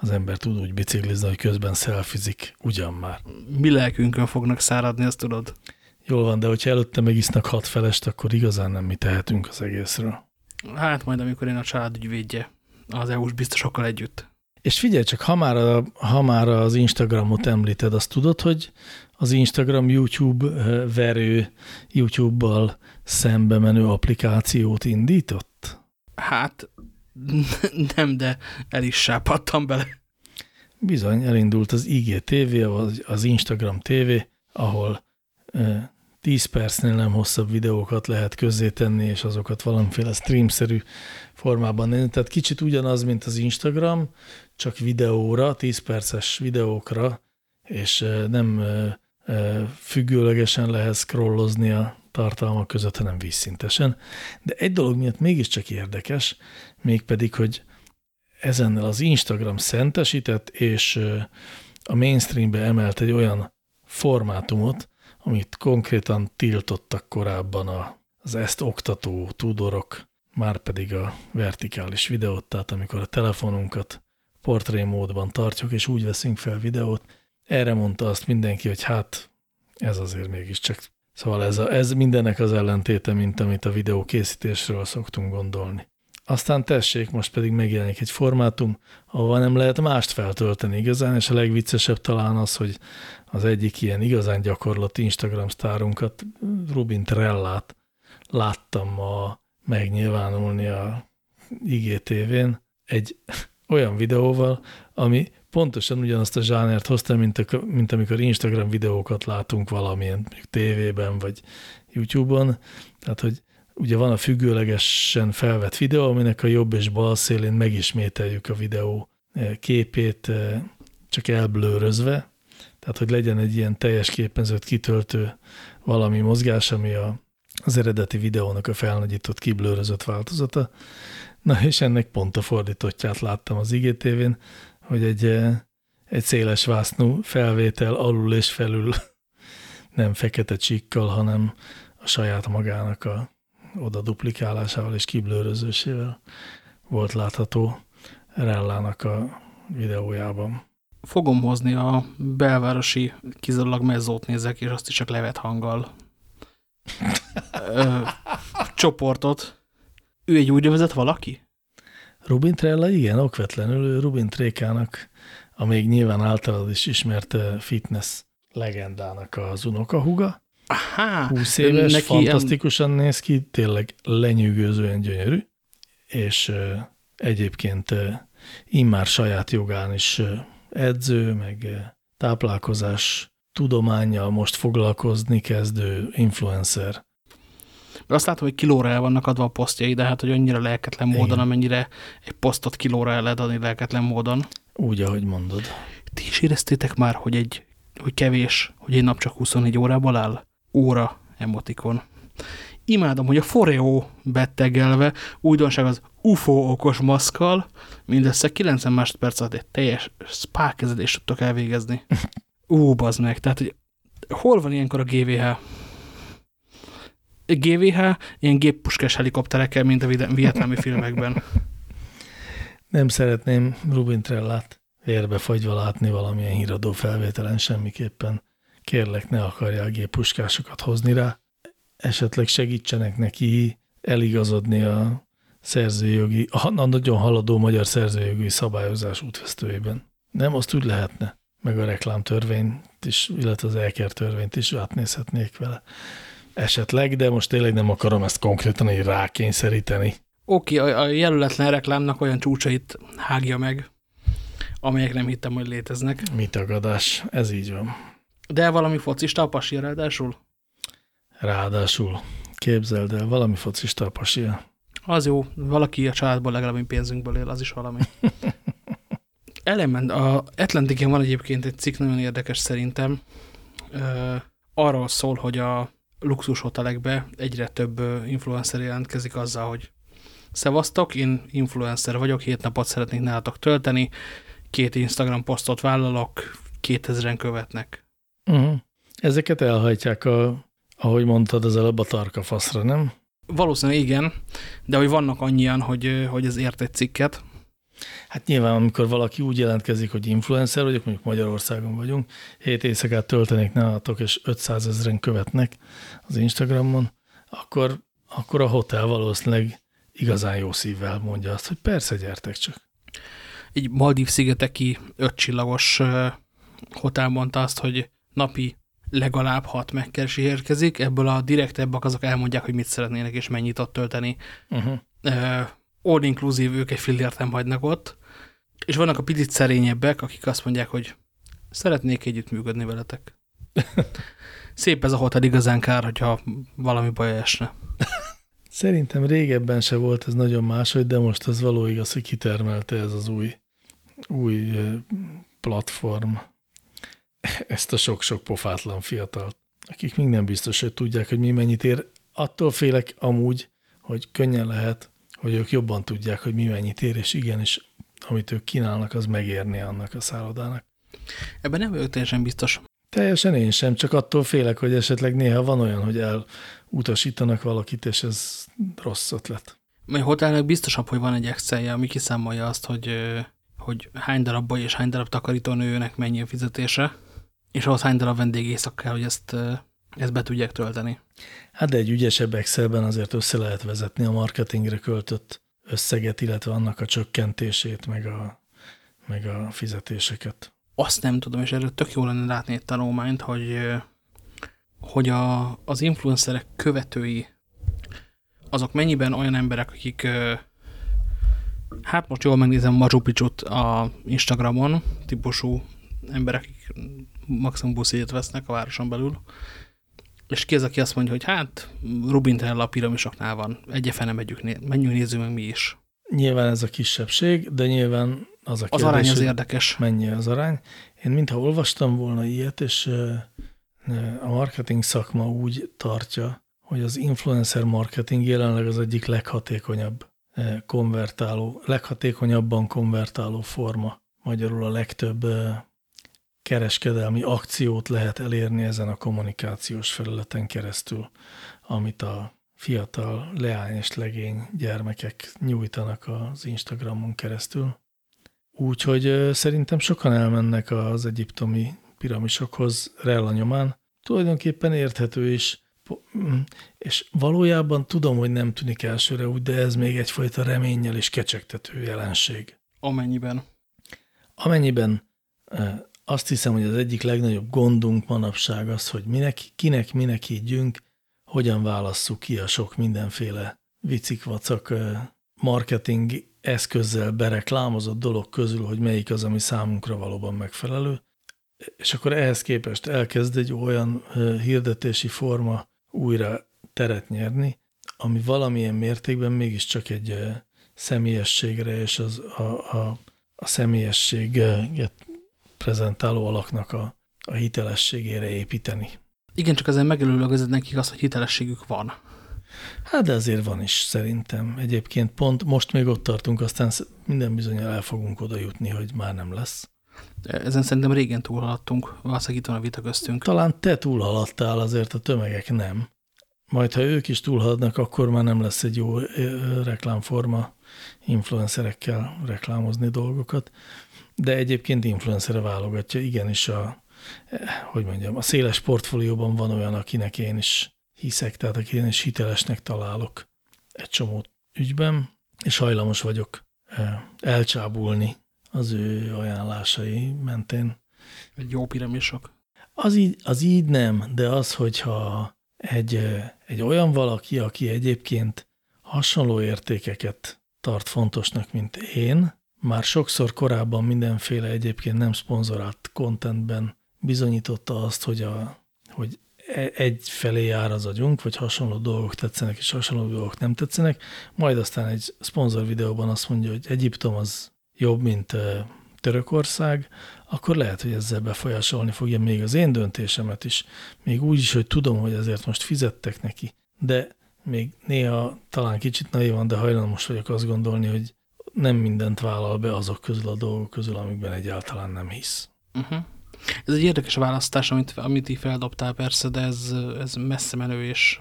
az ember tud úgy biciklizni, hogy közben szelfizik, ugyan már. Mi lelkünkön fognak száradni, azt tudod? Jól van, de hogyha előtte megisznak hat felest, akkor igazán nem mi tehetünk az egészről. Hát majd, amikor én a családügyvédje az EU-s biztosokkal együtt. És figyelj csak, ha már, a, ha már az Instagramot említed, azt tudod, hogy az Instagram YouTube eh, verő YouTube-bal szembe menő applikációt indított? Hát Nem, de el is sápadtam bele. Bizony, elindult az IGTV, az Instagram TV, ahol 10 percnél nem hosszabb videókat lehet közzétenni, és azokat valamiféle streamszerű formában nézni. Tehát kicsit ugyanaz, mint az Instagram, csak videóra, 10 perces videókra, és nem függőlegesen lehet scrollozni a tartalmak között, hanem vízszintesen. De egy dolog miatt mégiscsak érdekes, mégpedig, hogy ezennel az Instagram szentesített, és a mainstreambe emelt egy olyan formátumot, amit konkrétan tiltottak korábban az ezt oktató tudorok, már pedig a vertikális videót, tehát amikor a telefonunkat portrémódban tartjuk, és úgy veszünk fel videót, erre mondta azt mindenki, hogy hát ez azért mégiscsak Szóval ez, a, ez mindennek az ellentéte, mint amit a videó készítésről szoktunk gondolni. Aztán tessék, most pedig megjelenik egy formátum, ahol nem lehet mást feltölteni igazán, és a legviccesebb talán az, hogy az egyik ilyen igazán gyakorlati Instagram sztárunkat, Rubin Trellát láttam ma megnyilvánulni a IGTV-n egy olyan videóval, ami pontosan ugyanazt a zsánert hozta, mint, a, mint amikor Instagram videókat látunk valamilyen tévében vagy YouTube-on. Tehát, hogy ugye van a függőlegesen felvett videó, aminek a jobb és bal szélén megismételjük a videó eh, képét eh, csak elblőrözve, tehát hogy legyen egy ilyen teljes képenzőt kitöltő valami mozgás, ami a, az eredeti videónak a felnagyított, kiblőrözött változata. Na és ennek pont a fordítottját láttam az IGTV-n, hogy egy, eh, egy széles vásznú felvétel alul és felül nem fekete csíkkal, hanem a saját magának a oda duplikálásával és kiblőrözésével volt látható Rellának a videójában. fogom hozni a belvárosi kizárólag mezzót nézek, és azt is csak levet hanggal ö, csoportot. Ő egy úgynevezett valaki? Rubin Trella, igen, okvetlenül Rubin Trékának, a még nyilván általad is ismert fitness legendának az unokahuga. Aha, 20 éves, neki fantasztikusan néz ki, tényleg lenyűgözően gyönyörű, és egyébként immár saját jogán is edző, meg táplálkozás tudományjal most foglalkozni kezdő influencer. De azt látom, hogy kilóra el vannak adva a posztjai, de hát, hogy annyira lelketlen módon, Igen. amennyire egy posztot kilóra el lehet adni lelketlen módon. Úgy, ahogy mondod. Ti is éreztétek már, hogy egy hogy kevés, hogy egy nap csak 24 órából áll? Óra emotikon. Imádom, hogy a Foreo bettegelve újdonság az UFO okos maszkal mindössze 90 másodperc alatt egy teljes spa kezelést tudtok elvégezni. Ú, bazd meg. Tehát, hogy hol van ilyenkor a GVH? GVH ilyen géppuskás helikopterekkel, mint a vietnámi filmekben. Nem szeretném Rubin Trellát fagyva látni valamilyen híradó felvételen semmiképpen. Kérlek, ne akarja a géppuskásokat hozni rá. Esetleg segítsenek neki eligazodni a szerzőjogi, a nagyon haladó magyar szerzőjogi szabályozás útvesztőjében. Nem, azt úgy lehetne. Meg a reklámtörvényt is, illetve az elker törvényt is átnézhetnék vele. Esetleg, de most tényleg nem akarom ezt konkrétan így rákényszeríteni. Oké, okay, a jelöletlen reklámnak olyan csúcsait hágja meg, amelyek nem hittem, hogy léteznek. Mi tagadás, ez így van. De valami focista a pasia ráadásul? Ráadásul. Képzeld el, valami focista a pasia. Az jó, valaki a családból legalább pénzünkből él, az is valami. Element, a Atlantiken van egyébként egy cikk, nagyon érdekes szerintem. Ö, arról szól, hogy a luxushotelekbe egyre több influencer jelentkezik azzal, hogy Szevasztok, én influencer vagyok, hét napot szeretnék nálatok tölteni, két Instagram posztot vállalok, 2000-en követnek. Uh -huh. Ezeket elhajtják, a, ahogy mondtad, az előbb a tarka faszra, nem? Valószínűleg igen, de hogy vannak annyian, hogy, hogy ez ért egy cikket. Hát nyilván, amikor valaki úgy jelentkezik, hogy influencer vagyok, mondjuk Magyarországon vagyunk, hét éjszakát töltenék nálatok, és 500 ezeren követnek az Instagramon, akkor, akkor a hotel valószínűleg igazán jó szívvel mondja azt, hogy persze, gyertek csak. Egy Maldív-szigeteki ötcsillagos hotel mondta azt, hogy napi legalább hat megkeresi érkezik, ebből a direktebbek azok elmondják, hogy mit szeretnének és mennyit ott tölteni. Uh -huh. uh, all inclusive ők egy fillért nem hagynak ott, és vannak a picit szerényebbek, akik azt mondják, hogy szeretnék együttműködni veletek. Szép ez a hotel, igazán kár, hogyha valami baj esne. Szerintem régebben se volt ez nagyon máshogy, de most az való igaz, hogy kitermelte ez az új, új platform ezt a sok-sok pofátlan fiatalt, akik még nem biztos, hogy tudják, hogy mi mennyit ér. Attól félek amúgy, hogy könnyen lehet, hogy ők jobban tudják, hogy mi mennyit ér, és igenis, amit ők kínálnak, az megérni annak a szállodának. Ebben nem vagyok teljesen biztos. Teljesen én sem, csak attól félek, hogy esetleg néha van olyan, hogy elutasítanak valakit, és ez rossz ötlet. Mert hotelnek biztosabb, hogy van egy excel ami kiszámolja azt, hogy, hogy hány darab baj és hány darab takarítónőnek mennyi a fizetése, és ahhoz hány darab vendégészak kell, hogy ezt, ezt be tudják tölteni. Hát de egy ügyesebb Excelben azért össze lehet vezetni a marketingre költött összeget, illetve annak a csökkentését, meg a, meg a fizetéseket. Azt nem tudom, és erről tök jó lenne látni egy tanulmányt, hogy, hogy a, az influencerek követői azok mennyiben olyan emberek, akik hát most jól megnézem Machu Picchu-t a Instagramon, típusú emberek, akik maximum buszét vesznek a városon belül, és ki az, aki azt mondja, hogy hát Rubintel a piramisoknál van, egyefene megyünk, menjünk, nézzük meg mi is. Nyilván ez a kisebbség, de nyilván az a kérdés, Az arány az érdekes. Mennyi az arány. Én mintha olvastam volna ilyet, és a marketing szakma úgy tartja, hogy az influencer marketing jelenleg az egyik leghatékonyabb konvertáló, leghatékonyabban konvertáló forma. Magyarul a legtöbb kereskedelmi akciót lehet elérni ezen a kommunikációs felületen keresztül, amit a fiatal leány és legény gyermekek nyújtanak az Instagramon keresztül. Úgyhogy szerintem sokan elmennek az egyiptomi piramisokhoz Rella nyomán. Tulajdonképpen érthető is, mm, és valójában tudom, hogy nem tűnik elsőre úgy, de ez még egyfajta reménnyel és kecsegtető jelenség. Amennyiben? Amennyiben azt hiszem, hogy az egyik legnagyobb gondunk manapság az, hogy minek, kinek minek higgyünk, hogyan válasszuk ki a sok mindenféle vicik-vacak marketing eszközzel bereklámozott dolog közül, hogy melyik az, ami számunkra valóban megfelelő, és akkor ehhez képest elkezd egy olyan hirdetési forma újra teret nyerni, ami valamilyen mértékben mégiscsak egy személyességre és az, a, a, a személyességet prezentáló alaknak a, a hitelességére építeni. Igen, csak ezen megelőlegezett nekik az, hogy hitelességük van. Hát de azért van is szerintem. Egyébként pont most még ott tartunk, aztán minden bizony el fogunk oda jutni, hogy már nem lesz. Ezen szerintem régen túlhaladtunk, valószínűleg itt van a vita köztünk. Talán te túlhaladtál, azért a tömegek nem. Majd, ha ők is túlhaladnak, akkor már nem lesz egy jó reklámforma influencerekkel reklámozni dolgokat. De egyébként influencere válogatja, igenis a, hogy mondjam, a széles portfólióban van olyan, akinek én is hiszek, tehát aki én is hitelesnek találok egy csomó ügyben, és hajlamos vagyok elcsábulni az ő ajánlásai mentén. Egy jó piramisok. Az így, az így nem, de az, hogyha egy, egy olyan valaki, aki egyébként hasonló értékeket tart fontosnak, mint én, már sokszor korábban mindenféle egyébként nem szponzorált contentben bizonyította azt, hogy, a, hogy e, egy felé jár az agyunk, vagy hasonló dolgok tetszenek, és hasonló dolgok nem tetszenek, majd aztán egy szponzor videóban azt mondja, hogy Egyiptom az jobb, mint Törökország, akkor lehet, hogy ezzel befolyásolni fogja még az én döntésemet is, még úgy is, hogy tudom, hogy ezért most fizettek neki, de még néha talán kicsit naivan, de hajlamos vagyok azt gondolni, hogy nem mindent vállal be azok közül a dolgok közül, amikben egyáltalán nem hisz. Uh -huh. Ez egy érdekes választás, amit, amit így feldobtál persze, de ez, ez messze menő és,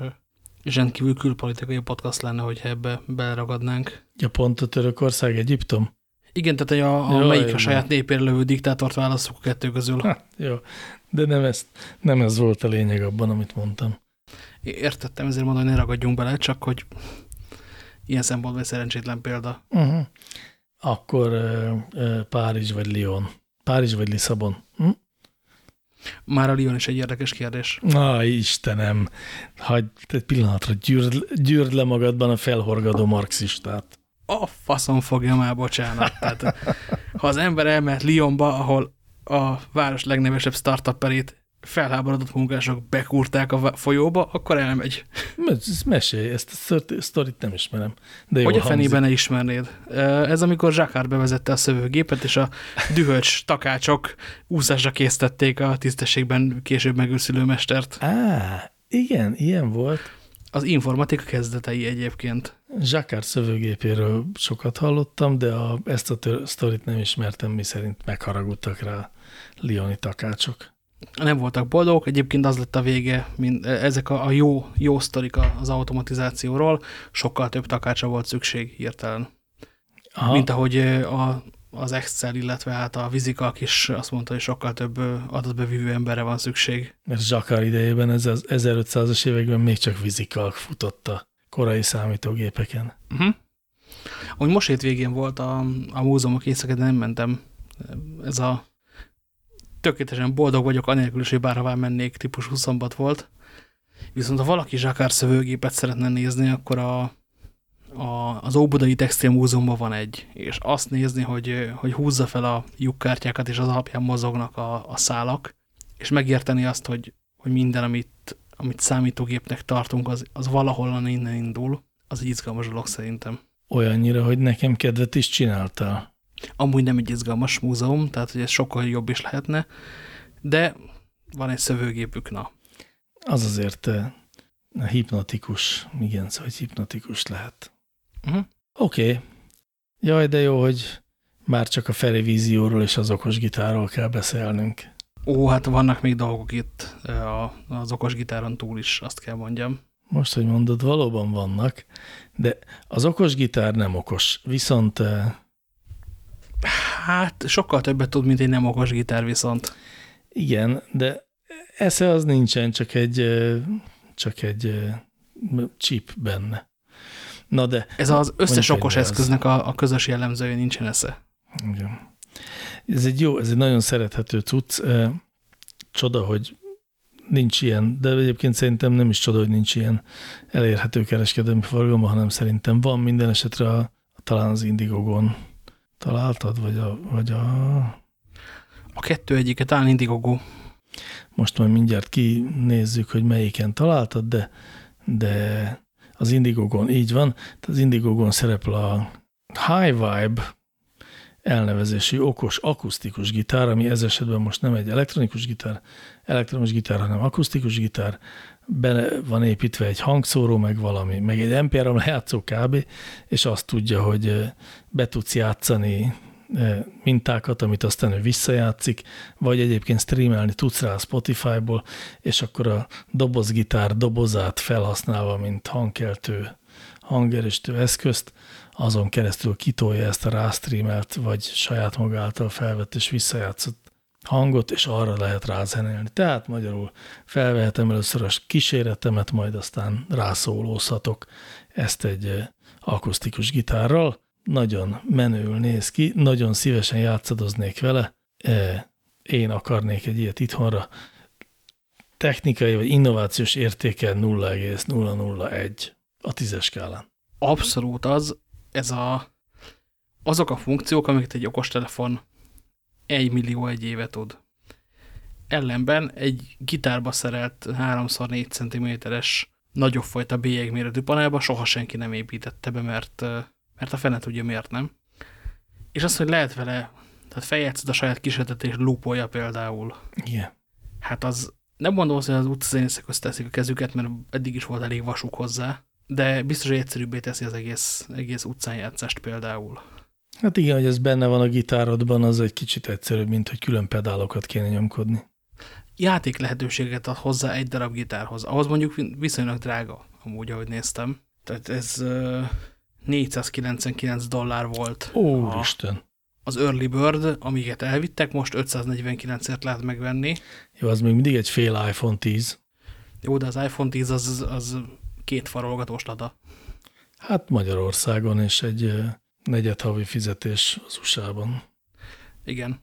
és rendkívül külpolitikai podcast lenne, hogyha ebbe beleragadnánk. Ja, pont a Törökország, Egyiptom? Igen, tehát a, a jó, melyik a saját népért lövő diktátort választjuk a kettő közül. Ha, jó, de nem ez, nem ez volt a lényeg abban, amit mondtam. Értettem, ezért mondom, hogy ne ragadjunk bele, csak hogy ilyen szempontból szerencsétlen példa. Uh -huh. Akkor uh, Párizs vagy Lyon. Párizs vagy Lisszabon. Hm? Már a Lyon is egy érdekes kérdés. Na, Istenem, hagyd egy pillanatra, gyűrd, gyűrd le magadban a felhorgadó marxistát a faszon fogja már, bocsánat. Tehát, ha az ember elmehet Lyonba, ahol a város legnevesebb startupperét felháborodott munkások bekúrták a folyóba, akkor elmegy. Mesélj, ezt a sztorit nem ismerem. De hogy a fenében ne ismernéd. Ez amikor Zsákár bevezette a szövőgépet, és a dühöcs takácsok úszásra készítették a tisztességben később megőszülő mestert. Á, igen, ilyen volt. Az informatika kezdetei egyébként. Zsakár szövőgépéről sokat hallottam, de a, ezt a sztorit nem ismertem, mi szerint megharagudtak rá Lioni takácsok. Nem voltak boldogok, egyébként az lett a vége, mint ezek a, a jó, jó sztorik az automatizációról, sokkal több takácsa volt szükség hirtelen. Aha. Mint ahogy a, az Excel, illetve hát a Vizikak is azt mondta, hogy sokkal több adatbevívő emberre van szükség. Mert Zsakár idejében ez az 1500-as években még csak Vizikak futott a korai számítógépeken. Uh mhm. -huh. Úgy most hétvégén volt a, a múzeumok éjszaka, de nem mentem. Ez a tökéletesen boldog vagyok, anélkül is, hogy bárhová mennék, típusú szombat volt. Viszont ha valaki zsakár szövőgépet szeretne nézni, akkor a a, az Óbudai Textil Múzeumban van egy, és azt nézni, hogy, hogy húzza fel a lyukkártyákat, és az alapján mozognak a, a szálak, és megérteni azt, hogy, hogy minden, amit, amit számítógépnek tartunk, az, az valahol innen indul, az egy izgalmas dolog szerintem. Olyannyira, hogy nekem kedvet is csináltál. Amúgy nem egy izgalmas múzeum, tehát hogy ez sokkal jobb is lehetne, de van egy szövőgépük, na. Az azért eh, hipnotikus, igen, szóval hipnotikus lehet. Uh -huh. Oké. Okay. Jaj, de jó, hogy már csak a Ferivízióról és az okos gitárról kell beszélnünk. Ó, hát vannak még dolgok itt az okos gitáron túl is, azt kell mondjam. Most, hogy mondod, valóban vannak, de az okos gitár nem okos, viszont Hát sokkal többet tud, mint egy nem okos gitár viszont. Igen, de esze az nincsen, csak egy, csak egy chip benne. Na de... Ez az összes okos eszköznek a, a közös jellemzője nincsen esze. Igen. Ez egy jó, ez egy nagyon szerethető cucc. Csoda, hogy nincs ilyen, de egyébként szerintem nem is csoda, hogy nincs ilyen elérhető kereskedelmi forgalma, hanem szerintem van minden esetre a, talán az Indiegogon találtad, vagy a, vagy a... A kettő egyiket talán Indiegogo. Most majd mindjárt kinézzük, hogy melyiken találtad, de, de az Indiegogon így van. Az Indiegogon szerepel a High Vibe elnevezésű okos akusztikus gitár, ami ez esetben most nem egy elektronikus gitár, elektromos gitár, hanem akusztikus gitár, bele van építve egy hangszóró, meg valami, meg egy NPR lejátszó kb, és azt tudja, hogy be tudsz játszani mintákat, amit aztán ő visszajátszik, vagy egyébként streamelni tudsz rá a Spotify-ból, és akkor a dobozgitár dobozát felhasználva, mint hangkeltő, hangerősítő eszközt, azon keresztül kitolja ezt a rástreamelt, vagy saját maga által felvett és visszajátszott hangot, és arra lehet rázenélni. Tehát magyarul felvehetem először a kíséretemet, majd aztán rászólózhatok ezt egy akusztikus gitárral. Nagyon menőül néz ki, nagyon szívesen játszadoznék vele. Én akarnék egy ilyet itthonra. Technikai vagy innovációs értéke 0,001 a tízes skálán. Abszolút az, ez a, azok a funkciók, amiket egy okostelefon egy millió egy éve tud. Ellenben egy gitárba szerelt 3x4 cm-es nagyobb fajta bélyegméretű panelba soha senki nem építette be, mert, mert a fene tudja miért nem. És az, hogy lehet vele, tehát feljátszod a saját kísérletet és lúpolja például. Igen. Hát az nem mondom hogy az utcazenészek teszik a kezüket, mert eddig is volt elég vasuk hozzá, de biztos, hogy egyszerűbbé teszi az egész, egész utcánjátszást például. Hát igen, hogy ez benne van a gitárodban, az egy kicsit egyszerűbb, mint hogy külön pedálokat kéne nyomkodni. Játék lehetőséget ad hozzá egy darab gitárhoz. Ahhoz mondjuk viszonylag drága, amúgy, ahogy néztem. Tehát ez uh, 499 dollár volt. Ó, a, Isten. Az Early Bird, amiket elvittek, most 549-ért lehet megvenni. Jó, az még mindig egy fél iPhone 10. Jó, de az iPhone 10 az, az két farolgatós lada. Hát Magyarországon, és egy negyed havi fizetés az USA-ban. Igen.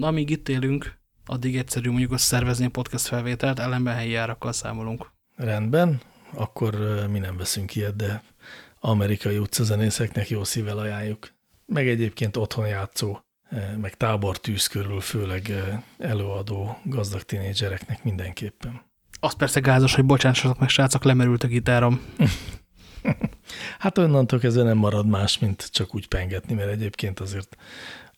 Amíg itt élünk, addig egyszerű mondjuk azt szervezni a podcast felvételt, ellenben helyi árakkal számolunk. Rendben, akkor mi nem veszünk ilyet, de amerikai utcazenészeknek jó szívvel ajánljuk. Meg egyébként otthon játszó, meg tábortűz körül, főleg előadó gazdag tinédzsereknek mindenképpen. Az persze gázos, hogy bocsássatok meg, srácok, lemerült a gitárom. hát onnantól kezdve nem marad más, mint csak úgy pengetni, mert egyébként azért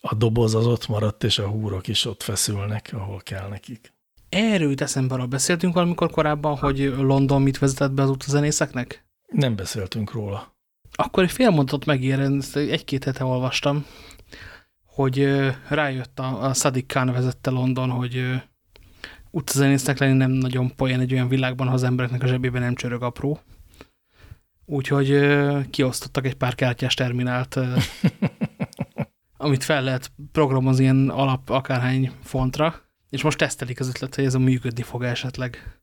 a doboz az ott maradt, és a húrok is ott feszülnek, ahol kell nekik. Erről eszembe arra beszéltünk valamikor korábban, hogy London mit vezetett be az utazenészeknek? Nem beszéltünk róla. Akkor egy fél mondatot egy-két hete olvastam, hogy rájött a, a Sadiq Khan vezette London, hogy utcazenésznek lenni nem nagyon poén egy olyan világban, ha az embereknek a zsebében nem csörög apró. Úgyhogy kiosztottak egy pár kártyás terminált, amit fel lehet programozni ilyen alap akárhány fontra, és most tesztelik az ötlet, hogy ez a működni fog esetleg.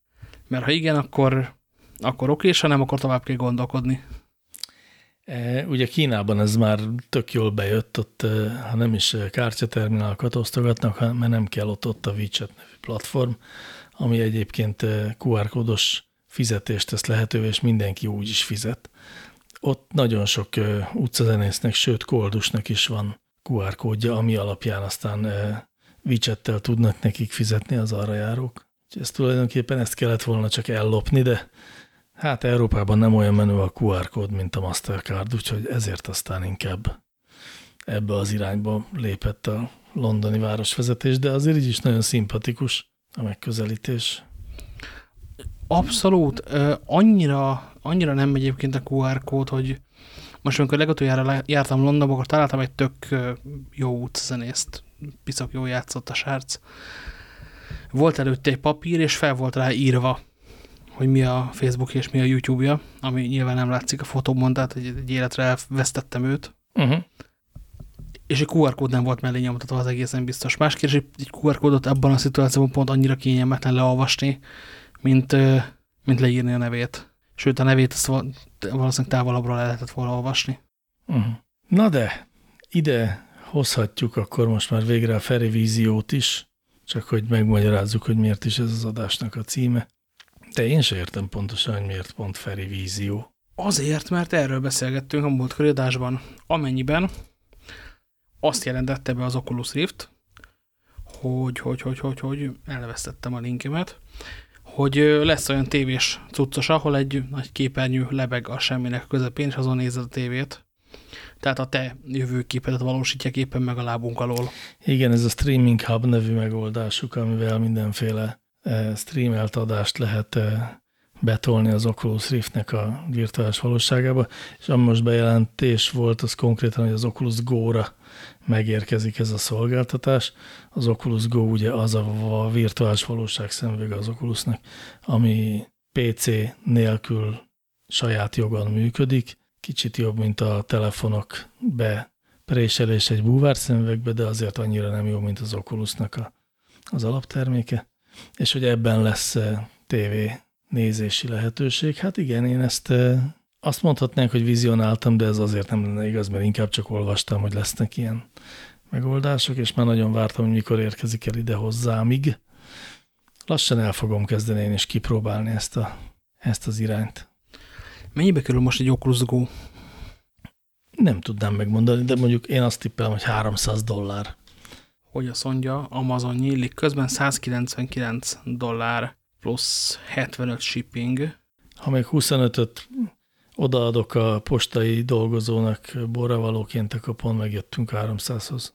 Mert ha igen, akkor, akkor oké, és ha nem, akkor tovább kell gondolkodni. E, ugye Kínában ez már tök jól bejött, ott ha nem is kártyaterminálokat osztogatnak, mert nem kell ott, ott a WeChat nevű platform, ami egyébként QR kódos fizetést tesz lehetővé, és mindenki úgy is fizet. Ott nagyon sok utcazenésznek, sőt koldusnak is van QR kódja, ami alapján aztán WeChat-tel tudnak nekik fizetni az arra járók. ezt tulajdonképpen ezt kellett volna csak ellopni, de Hát Európában nem olyan menő a QR kód, mint a Mastercard, úgyhogy ezért aztán inkább ebbe az irányba lépett a londoni városvezetés, de azért így is nagyon szimpatikus a megközelítés. Abszolút. Annyira, annyira nem egyébként a QR kód, hogy most amikor legutoljára jártam Londonba, akkor találtam egy tök jó utczenészt, piszak jó játszott a sárc. Volt előtte egy papír, és fel volt rá írva hogy mi a Facebook és mi a YouTube-ja, ami nyilván nem látszik a fotómon, tehát egy, egy életre elvesztettem őt. Uh -huh. És egy QR kód nem volt mellé nyomtatva az egészen biztos. Más kérdés, egy QR kódot abban a szituációban pont annyira kényelmetlen leolvasni, mint, mint leírni a nevét. Sőt, a nevét azt valószínűleg távolabbról le lehetett volna olvasni. Uh mhm. -huh. Na de, ide hozhatjuk akkor most már végre a Ferivíziót is, csak hogy megmagyarázzuk, hogy miért is ez az adásnak a címe. De én sem értem pontosan, hogy miért pont Ferivízió. Azért, mert erről beszélgettünk a múltkori adásban, amennyiben azt jelentette be az Oculus Rift, hogy, hogy, hogy, hogy, hogy elvesztettem a linkemet, hogy lesz olyan tévés cuccos, ahol egy nagy képernyő lebeg a semminek közepén, és azon nézed a tévét. Tehát a te jövőképedet valósítják éppen meg a lábunk alól. Igen, ez a Streaming Hub nevű megoldásuk, amivel mindenféle eh, streamelt adást lehet eh, betolni az Oculus Riftnek a virtuális valóságába, és ami most bejelentés volt, az konkrétan, hogy az Oculus Go-ra megérkezik ez a szolgáltatás. Az Oculus Go ugye az a virtuális valóság szemüvege az Oculusnak, ami PC nélkül saját jogon működik, kicsit jobb, mint a telefonok bepréselés egy búvár szemüvegbe, de azért annyira nem jó, mint az Oculusnak a, az alapterméke. És hogy ebben lesz eh, TV nézési lehetőség. Hát igen, én ezt azt mondhatnánk, hogy vizionáltam, de ez azért nem lenne igaz, mert inkább csak olvastam, hogy lesznek ilyen megoldások, és már nagyon vártam, hogy mikor érkezik el ide hozzámig. Lassan el fogom kezdeni én is kipróbálni ezt, a, ezt az irányt. Mennyibe kerül most egy Go? Nem tudnám megmondani, de mondjuk én azt tippelem, hogy 300 dollár. Hogy azt mondja, Amazon nyílik közben 199 dollár plusz 75 shipping. Ha még 25-öt odaadok a postai dolgozónak borravalóként, akkor pont megjöttünk 300-hoz.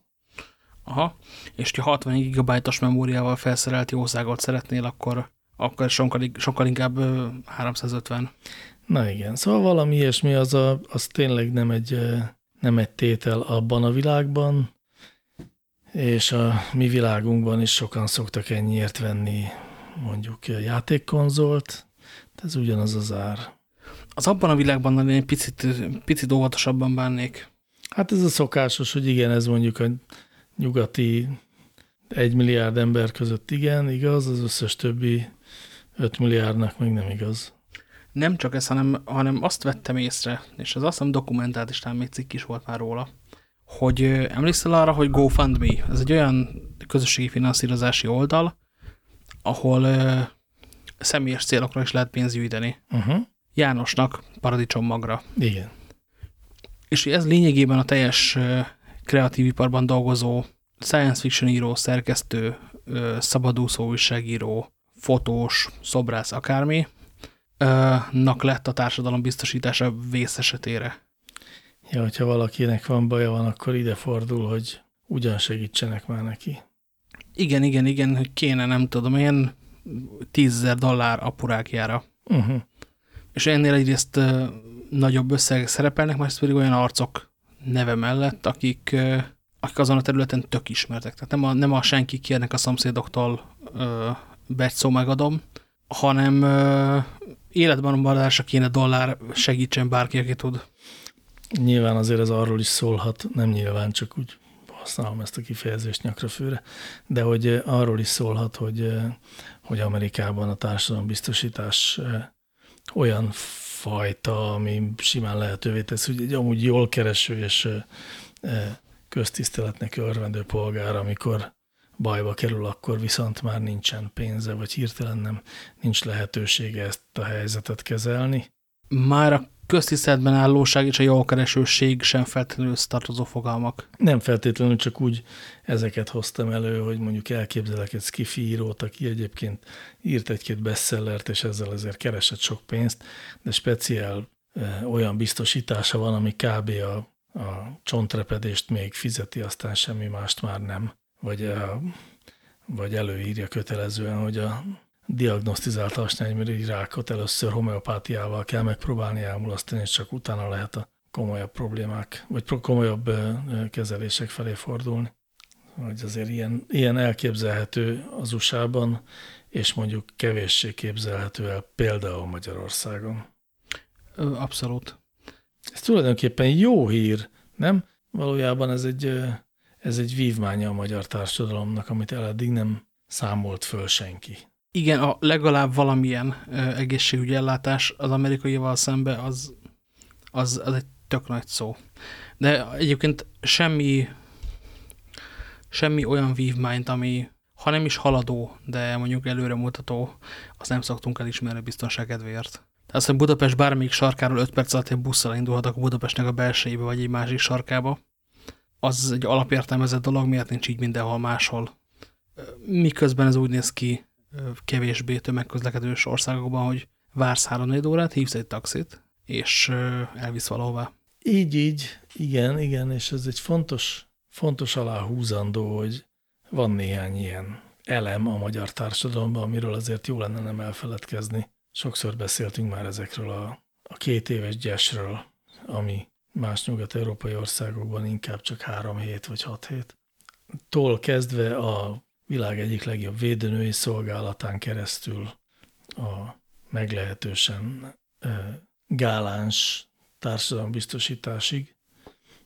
Aha, és ha 60 GB-os memóriával felszerelt jószágot szeretnél, akkor, akkor sokkal, sokkal inkább 350. Na igen, szóval valami ilyesmi, az, a, az tényleg nem egy, nem egy tétel abban a világban, és a mi világunkban is sokan szoktak ennyiért venni mondjuk játékkonzolt, ez ugyanaz az ár. Az abban a világban én egy picit, picit óvatosabban bánnék. Hát ez a szokásos, hogy igen, ez mondjuk a nyugati egy milliárd ember között igen, igaz, az összes többi 5 milliárdnak még nem igaz. Nem csak ez, hanem, hanem azt vettem észre, és az azt hiszem dokumentált, és talán még cikk is volt már róla, hogy emlékszel arra, hogy GoFundMe, ez egy olyan közösségi finanszírozási oldal, ahol uh, személyes célokra is lehet pénzt gyűjteni. Uh -huh. Jánosnak paradicsom magra. Igen. És ez lényegében a teljes kreatív iparban dolgozó science fiction író, szerkesztő, szabadúszó újságíró, fotós, szobrász, akármi, nak lett a társadalom biztosítása vész esetére. Ja, hogyha valakinek van baja van, akkor ide fordul, hogy ugyan segítsenek már neki. Igen, igen, igen, hogy kéne, nem tudom, ilyen tízezer dollár apurákjára. Uh. -huh. És ennél egyrészt uh, nagyobb összegek szerepelnek, másrészt pedig olyan arcok neve mellett, akik, uh, akik azon a területen tök ismertek. Tehát nem a, nem a senki kérnek a szomszédoktól uh, megadom, hanem uh, életben maradásra kéne dollár segítsen bárki, aki tud. Nyilván azért ez arról is szólhat, nem nyilván, csak úgy használom ezt a kifejezést nyakra főre, de hogy arról is szólhat, hogy, hogy Amerikában a társadalombiztosítás olyan fajta, ami simán lehetővé tesz, hogy egy amúgy jól kereső és köztiszteletnek örvendő polgár, amikor bajba kerül, akkor viszont már nincsen pénze, vagy hirtelen nem nincs lehetősége ezt a helyzetet kezelni. Már a köztiszteletben állóság és a jókeresőség sem feltétlenül tartozó fogalmak. Nem feltétlenül, csak úgy ezeket hoztam elő, hogy mondjuk elképzelek egy skifi írót, aki egyébként írt egy-két bestsellert, és ezzel ezért keresett sok pénzt, de speciál olyan biztosítása van, ami kb. a, a csontrepedést még fizeti, aztán semmi mást már nem vagy, a, vagy előírja kötelezően, hogy a diagnosztizált hasnyálmirigy rákot először homeopátiával kell megpróbálni elmulasztani, és csak utána lehet a komolyabb problémák, vagy komolyabb kezelések felé fordulni. Hogy azért ilyen, ilyen elképzelhető az USA-ban, és mondjuk kevéssé képzelhető el például Magyarországon. Abszolút. Ez tulajdonképpen jó hír, nem? valójában ez egy, ez egy vívmánya a magyar társadalomnak, amit eddig nem számolt föl senki. Igen, a legalább valamilyen egészségügyi ellátás az amerikaival szembe az, az, az egy tök nagy szó. De egyébként semmi, semmi olyan vívmányt, ami ha nem is haladó, de mondjuk előremutató, azt nem szoktunk elismerni biztonság kedvéért. Tehát hogy Budapest bármelyik sarkáról 5 perc alatt egy busszal indulhatok a Budapestnek a belsejébe, vagy egy másik sarkába, az egy alapértelmezett dolog, miért nincs így mindenhol máshol. Miközben ez úgy néz ki kevésbé tömegközlekedős országokban, hogy vársz 3 órát, hívsz egy taxit, és elvisz valahová. Így, így, igen, igen, és ez egy fontos, fontos aláhúzandó, hogy van néhány ilyen elem a magyar társadalomban, amiről azért jó lenne nem elfeledkezni. Sokszor beszéltünk már ezekről a, a két éves gyesről, ami más nyugat-európai országokban inkább csak három hét vagy hat hét. Tól kezdve a világ egyik legjobb védőnői szolgálatán keresztül a meglehetősen gáláns társadalombiztosításig,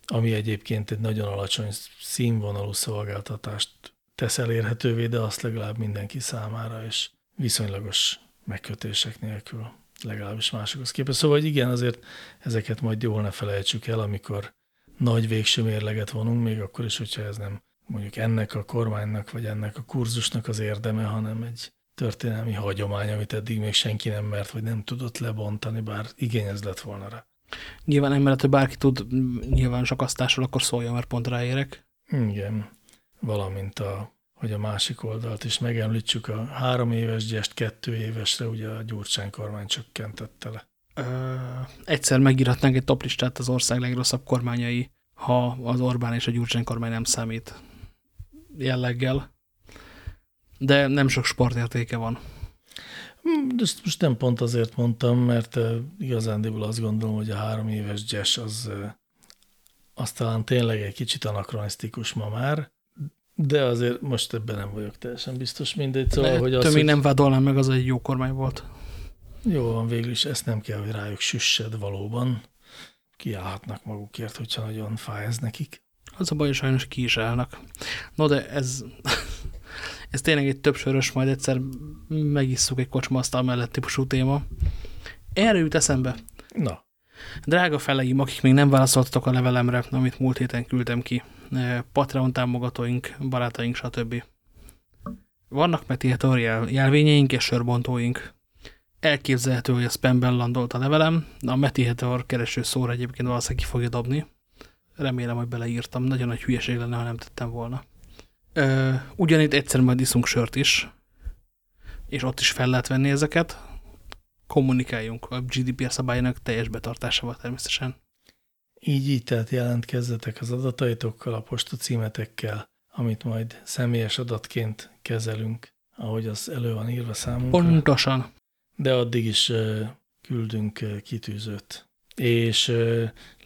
ami egyébként egy nagyon alacsony színvonalú szolgáltatást tesz elérhetővé, de azt legalább mindenki számára, és viszonylagos megkötések nélkül, legalábbis másokhoz képest. Szóval hogy igen, azért ezeket majd jól ne felejtsük el, amikor nagy végső mérleget vonunk, még akkor is, hogyha ez nem mondjuk ennek a kormánynak, vagy ennek a kurzusnak az érdeme, hanem egy történelmi hagyomány, amit eddig még senki nem mert, vagy nem tudott lebontani, bár igény ez lett volna rá. Nyilván emellett, hogy bárki tud nyilván akasztásról, akkor szólja, mert pont ráérek. Igen valamint a, hogy a másik oldalt is megemlítsük, a három éves gyest kettő évesre ugye a Gyurcsány kormány csökkentette le. Ö, egyszer megíratnánk egy toplistát az ország legrosszabb kormányai, ha az Orbán és a Gyurcsány kormány nem számít jelleggel. De nem sok sportértéke van. Hm, ezt most nem pont azért mondtam, mert igazándiból azt gondolom, hogy a három éves gyes az, az talán tényleg egy kicsit anakronisztikus ma már, de azért most ebben nem vagyok teljesen biztos mindegy. Szóval, Le, hogy az, hogy... nem vádolnám meg, az egy jó kormány volt. Jó van, végül is ezt nem kell, hogy rájuk süssed valóban. Kiállhatnak magukért, hogyha nagyon fáj ez nekik. Az a baj, hogy sajnos ki is állnak. No, de ez, ez tényleg egy több sörös, majd egyszer megisszuk egy kocsmasztal mellett típusú téma. Erre jut eszembe. Na. Drága feleim, akik még nem válaszoltatok a levelemre, amit múlt héten küldtem ki, Patreon támogatóink, barátaink, stb. Vannak Metihator jel jelvényeink és sörbontóink. Elképzelhető, hogy a spamben landolt a levelem, a Metihator kereső szóra egyébként valószínűleg ki fogja dobni. Remélem, hogy beleírtam. Nagyon nagy hülyeség lenne, ha nem tettem volna. Ö, ugyanitt egyszer majd iszunk sört is, és ott is fel lehet venni ezeket. Kommunikáljunk a GDPR szabályának teljes betartásával természetesen. Így, így, tehát jelentkezzetek az adataitokkal, a postacímetekkel, amit majd személyes adatként kezelünk, ahogy az elő van írva számunkra. Pontosan. De addig is küldünk kitűzőt. És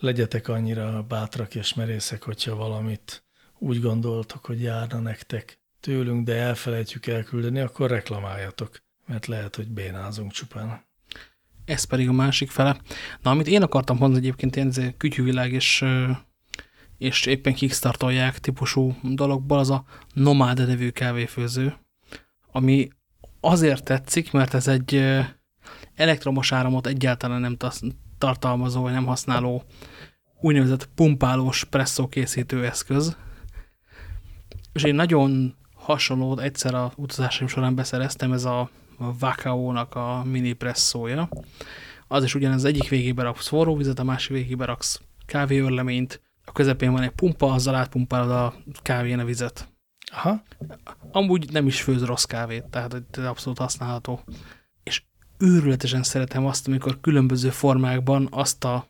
legyetek annyira bátrak és merészek, hogyha valamit úgy gondoltok, hogy járna nektek tőlünk, de elfelejtjük elküldeni, akkor reklamáljatok, mert lehet, hogy bénázunk csupán ez pedig a másik fele. Na, amit én akartam mondani egyébként, ilyen ez kütyűvilág és, és éppen kickstartolják típusú dologból, az a Nomád nevű kávéfőző, ami azért tetszik, mert ez egy elektromos áramot egyáltalán nem tartalmazó, vagy nem használó úgynevezett pumpálós presszó készítő eszköz. És én nagyon hasonlót egyszer a utazásaim során beszereztem, ez a Vakao-nak a mini presszója. Az is ugyanaz egyik végébe raksz forróvizet, a másik végébe raksz kávéörleményt, a közepén van egy pumpa, azzal átpumpálod a kávén a vizet. Aha. Amúgy nem is főz rossz kávét, tehát ez abszolút használható. Őrületesen szeretem azt, amikor különböző formákban azt a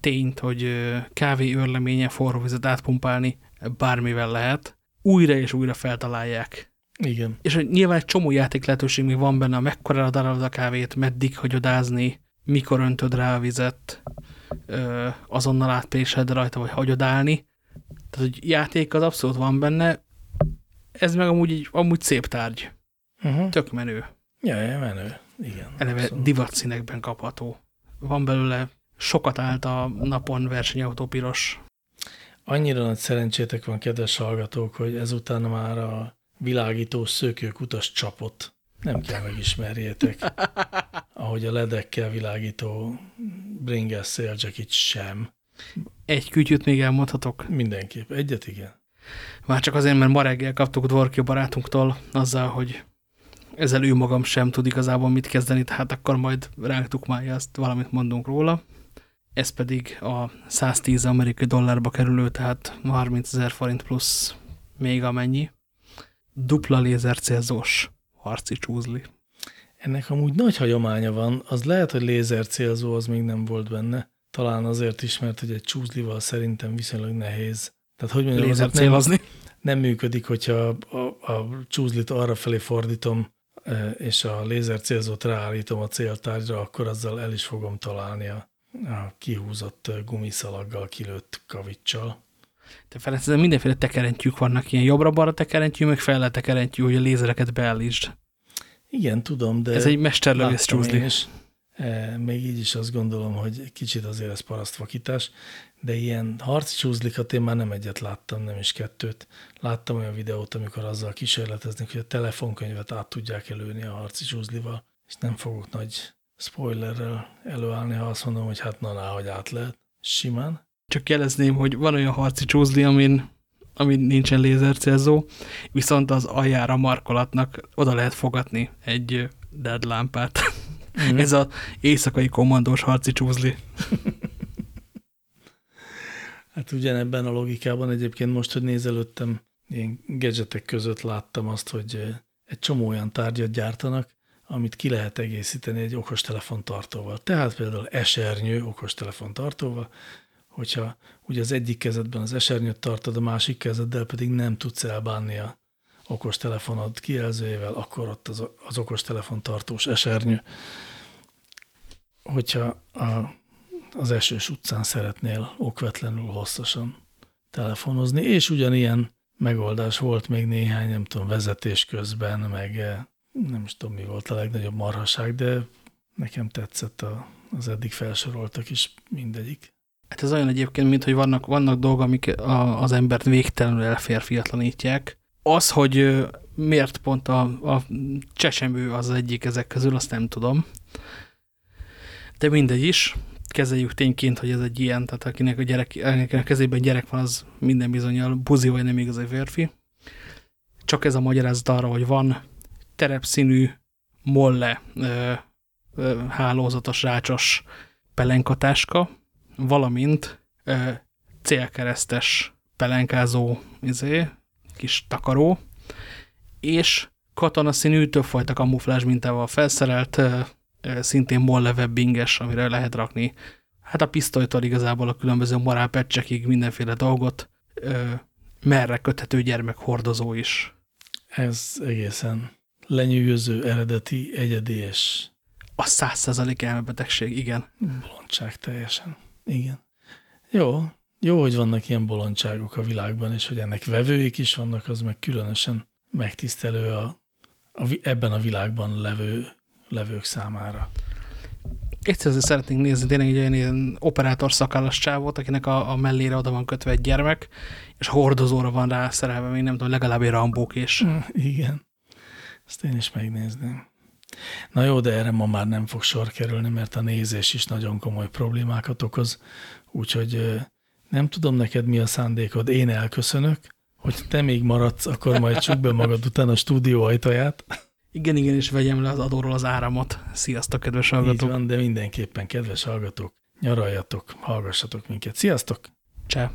tényt, hogy kávé örleménye forróvizet átpumpálni bármivel lehet, újra és újra feltalálják. Igen. És nyilván egy csomó játék lehetőség még van benne, mekkora darálod a kávét, meddig hagyodázni, mikor öntöd rá a vizet, azonnal átpésed rajta, vagy hagyod állni. Tehát, hogy játék az abszolút van benne, ez meg amúgy, amúgy szép tárgy. Uh -huh. Tök menő. Ja, ja, menő. Igen. Eleve abszolút. divat színekben kapható. Van belőle sokat állt a napon versenyautó piros. Annyira nagy szerencsétek van, kedves hallgatók, hogy ezután már a világító szökőkutas csapot nem kell megismerjétek. Ahogy a ledekkel világító bringes szélcsekit sem. Egy kütyűt még elmondhatok. Mindenképp. Egyet igen. Már csak azért, mert ma reggel kaptuk Dvorki barátunktól azzal, hogy ezzel ő magam sem tud igazából mit kezdeni, tehát akkor majd ránk tukmálja, azt valamit mondunk róla. Ez pedig a 110 amerikai dollárba kerülő, tehát 30 ezer forint plusz még amennyi. Dupla lézercélzós harci csúzli. Ennek amúgy nagy hagyománya van, az lehet, hogy lézercélzó az még nem volt benne. Talán azért is, mert hogy egy csúzlival szerintem viszonylag nehéz. Tehát hogy mondjam, Lézer célozni. Nem, nem működik, hogyha a, a, a csúzlit arra felé fordítom, és a lézercélzót ráállítom a céltárgyra, akkor azzal el is fogom találni a, a kihúzott gumiszalaggal kilőtt kavicsal. Te Ferenc, mindenféle tekerentyűk vannak, ilyen jobbra-balra tekerentyű, meg fele tekerentyű, hogy a lézereket beállítsd. Igen, tudom, de... Ez egy mesterlövész csúzli. És, e, még így is azt gondolom, hogy kicsit azért ez parasztvakítás, de ilyen harci csúzlikat én már nem egyet láttam, nem is kettőt. Láttam olyan videót, amikor azzal kísérleteznek, hogy a telefonkönyvet át tudják előni a harci csúzlival, és nem fogok nagy spoilerrel előállni, ha azt mondom, hogy hát na, na hogy át lehet. Simán. Csak jelezném, hogy van olyan harci csúzli, amin, amin nincsen lézercélzó, viszont az aljára markolatnak oda lehet fogatni egy dead lámpát. Mm. Ez az éjszakai kommandós harci csúzli. hát ugyanebben a logikában egyébként most, hogy nézelődtem, ilyen gadgetek között láttam azt, hogy egy csomó olyan tárgyat gyártanak, amit ki lehet egészíteni egy okostelefon tartóval. Tehát például esernyő okostelefon tartóval, hogyha ugye az egyik kezedben az esernyőt tartod, a másik kezeddel pedig nem tudsz elbánni a okostelefonod kijelzőjével, akkor ott az, az okostelefon tartós esernyő. Hogyha a, az esős utcán szeretnél okvetlenül hosszasan telefonozni, és ugyanilyen megoldás volt még néhány, nem tudom, vezetés közben, meg eh, nem is tudom, mi volt a legnagyobb marhaság, de nekem tetszett a, az eddig felsoroltak is mindegyik. Hát ez olyan egyébként, mint hogy vannak, vannak dolgok, amik a, az embert végtelenül elférfiatlanítják. Az, hogy miért pont a, a csecsemő az egyik ezek közül, azt nem tudom. De mindegy is, kezeljük tényként, hogy ez egy ilyen, tehát akinek a, gyerek, akinek a kezében gyerek van, az minden bizonyal buzi vagy nem igaz egy férfi. Csak ez a magyarázat arra, hogy van terepszínű, molle, ö, ö, hálózatos, rácsos pelenkatáska, valamint ö, célkeresztes pelenkázó izé, kis takaró, és katonaszínű többfajta kamuflás mintával felszerelt, szintén molle webbinges, amire lehet rakni hát a pisztolytól igazából a különböző morálpecsekig mindenféle dolgot, merre köthető gyermekhordozó is. Ez egészen lenyűgöző, eredeti, egyedi és... A százszerzalék elmebetegség, igen. Bolondság teljesen. Igen. Jó, jó, hogy vannak ilyen bolondságok a világban, és hogy ennek vevőik is vannak, az meg különösen megtisztelő a, a, ebben a világban levő, levők számára. Egyszer azért szeretnénk nézni tényleg egy ilyen operátor szakállas csávot, akinek a, a mellére oda van kötve egy gyermek, és hordozóra van rá szerelve, még nem tudom, legalább egy rambók is. Igen. Ezt én is megnézném. Na jó, de erre ma már nem fog sor kerülni, mert a nézés is nagyon komoly problémákat okoz, úgyhogy nem tudom neked mi a szándékod, én elköszönök, hogy te még maradsz, akkor majd csuk be magad után a stúdió ajtaját. Igen, igen, és vegyem le az adóról az áramot. Sziasztok, kedves hallgatók! Így van, de mindenképpen, kedves hallgatók, nyaraljatok, hallgassatok minket. Sziasztok! Cseh!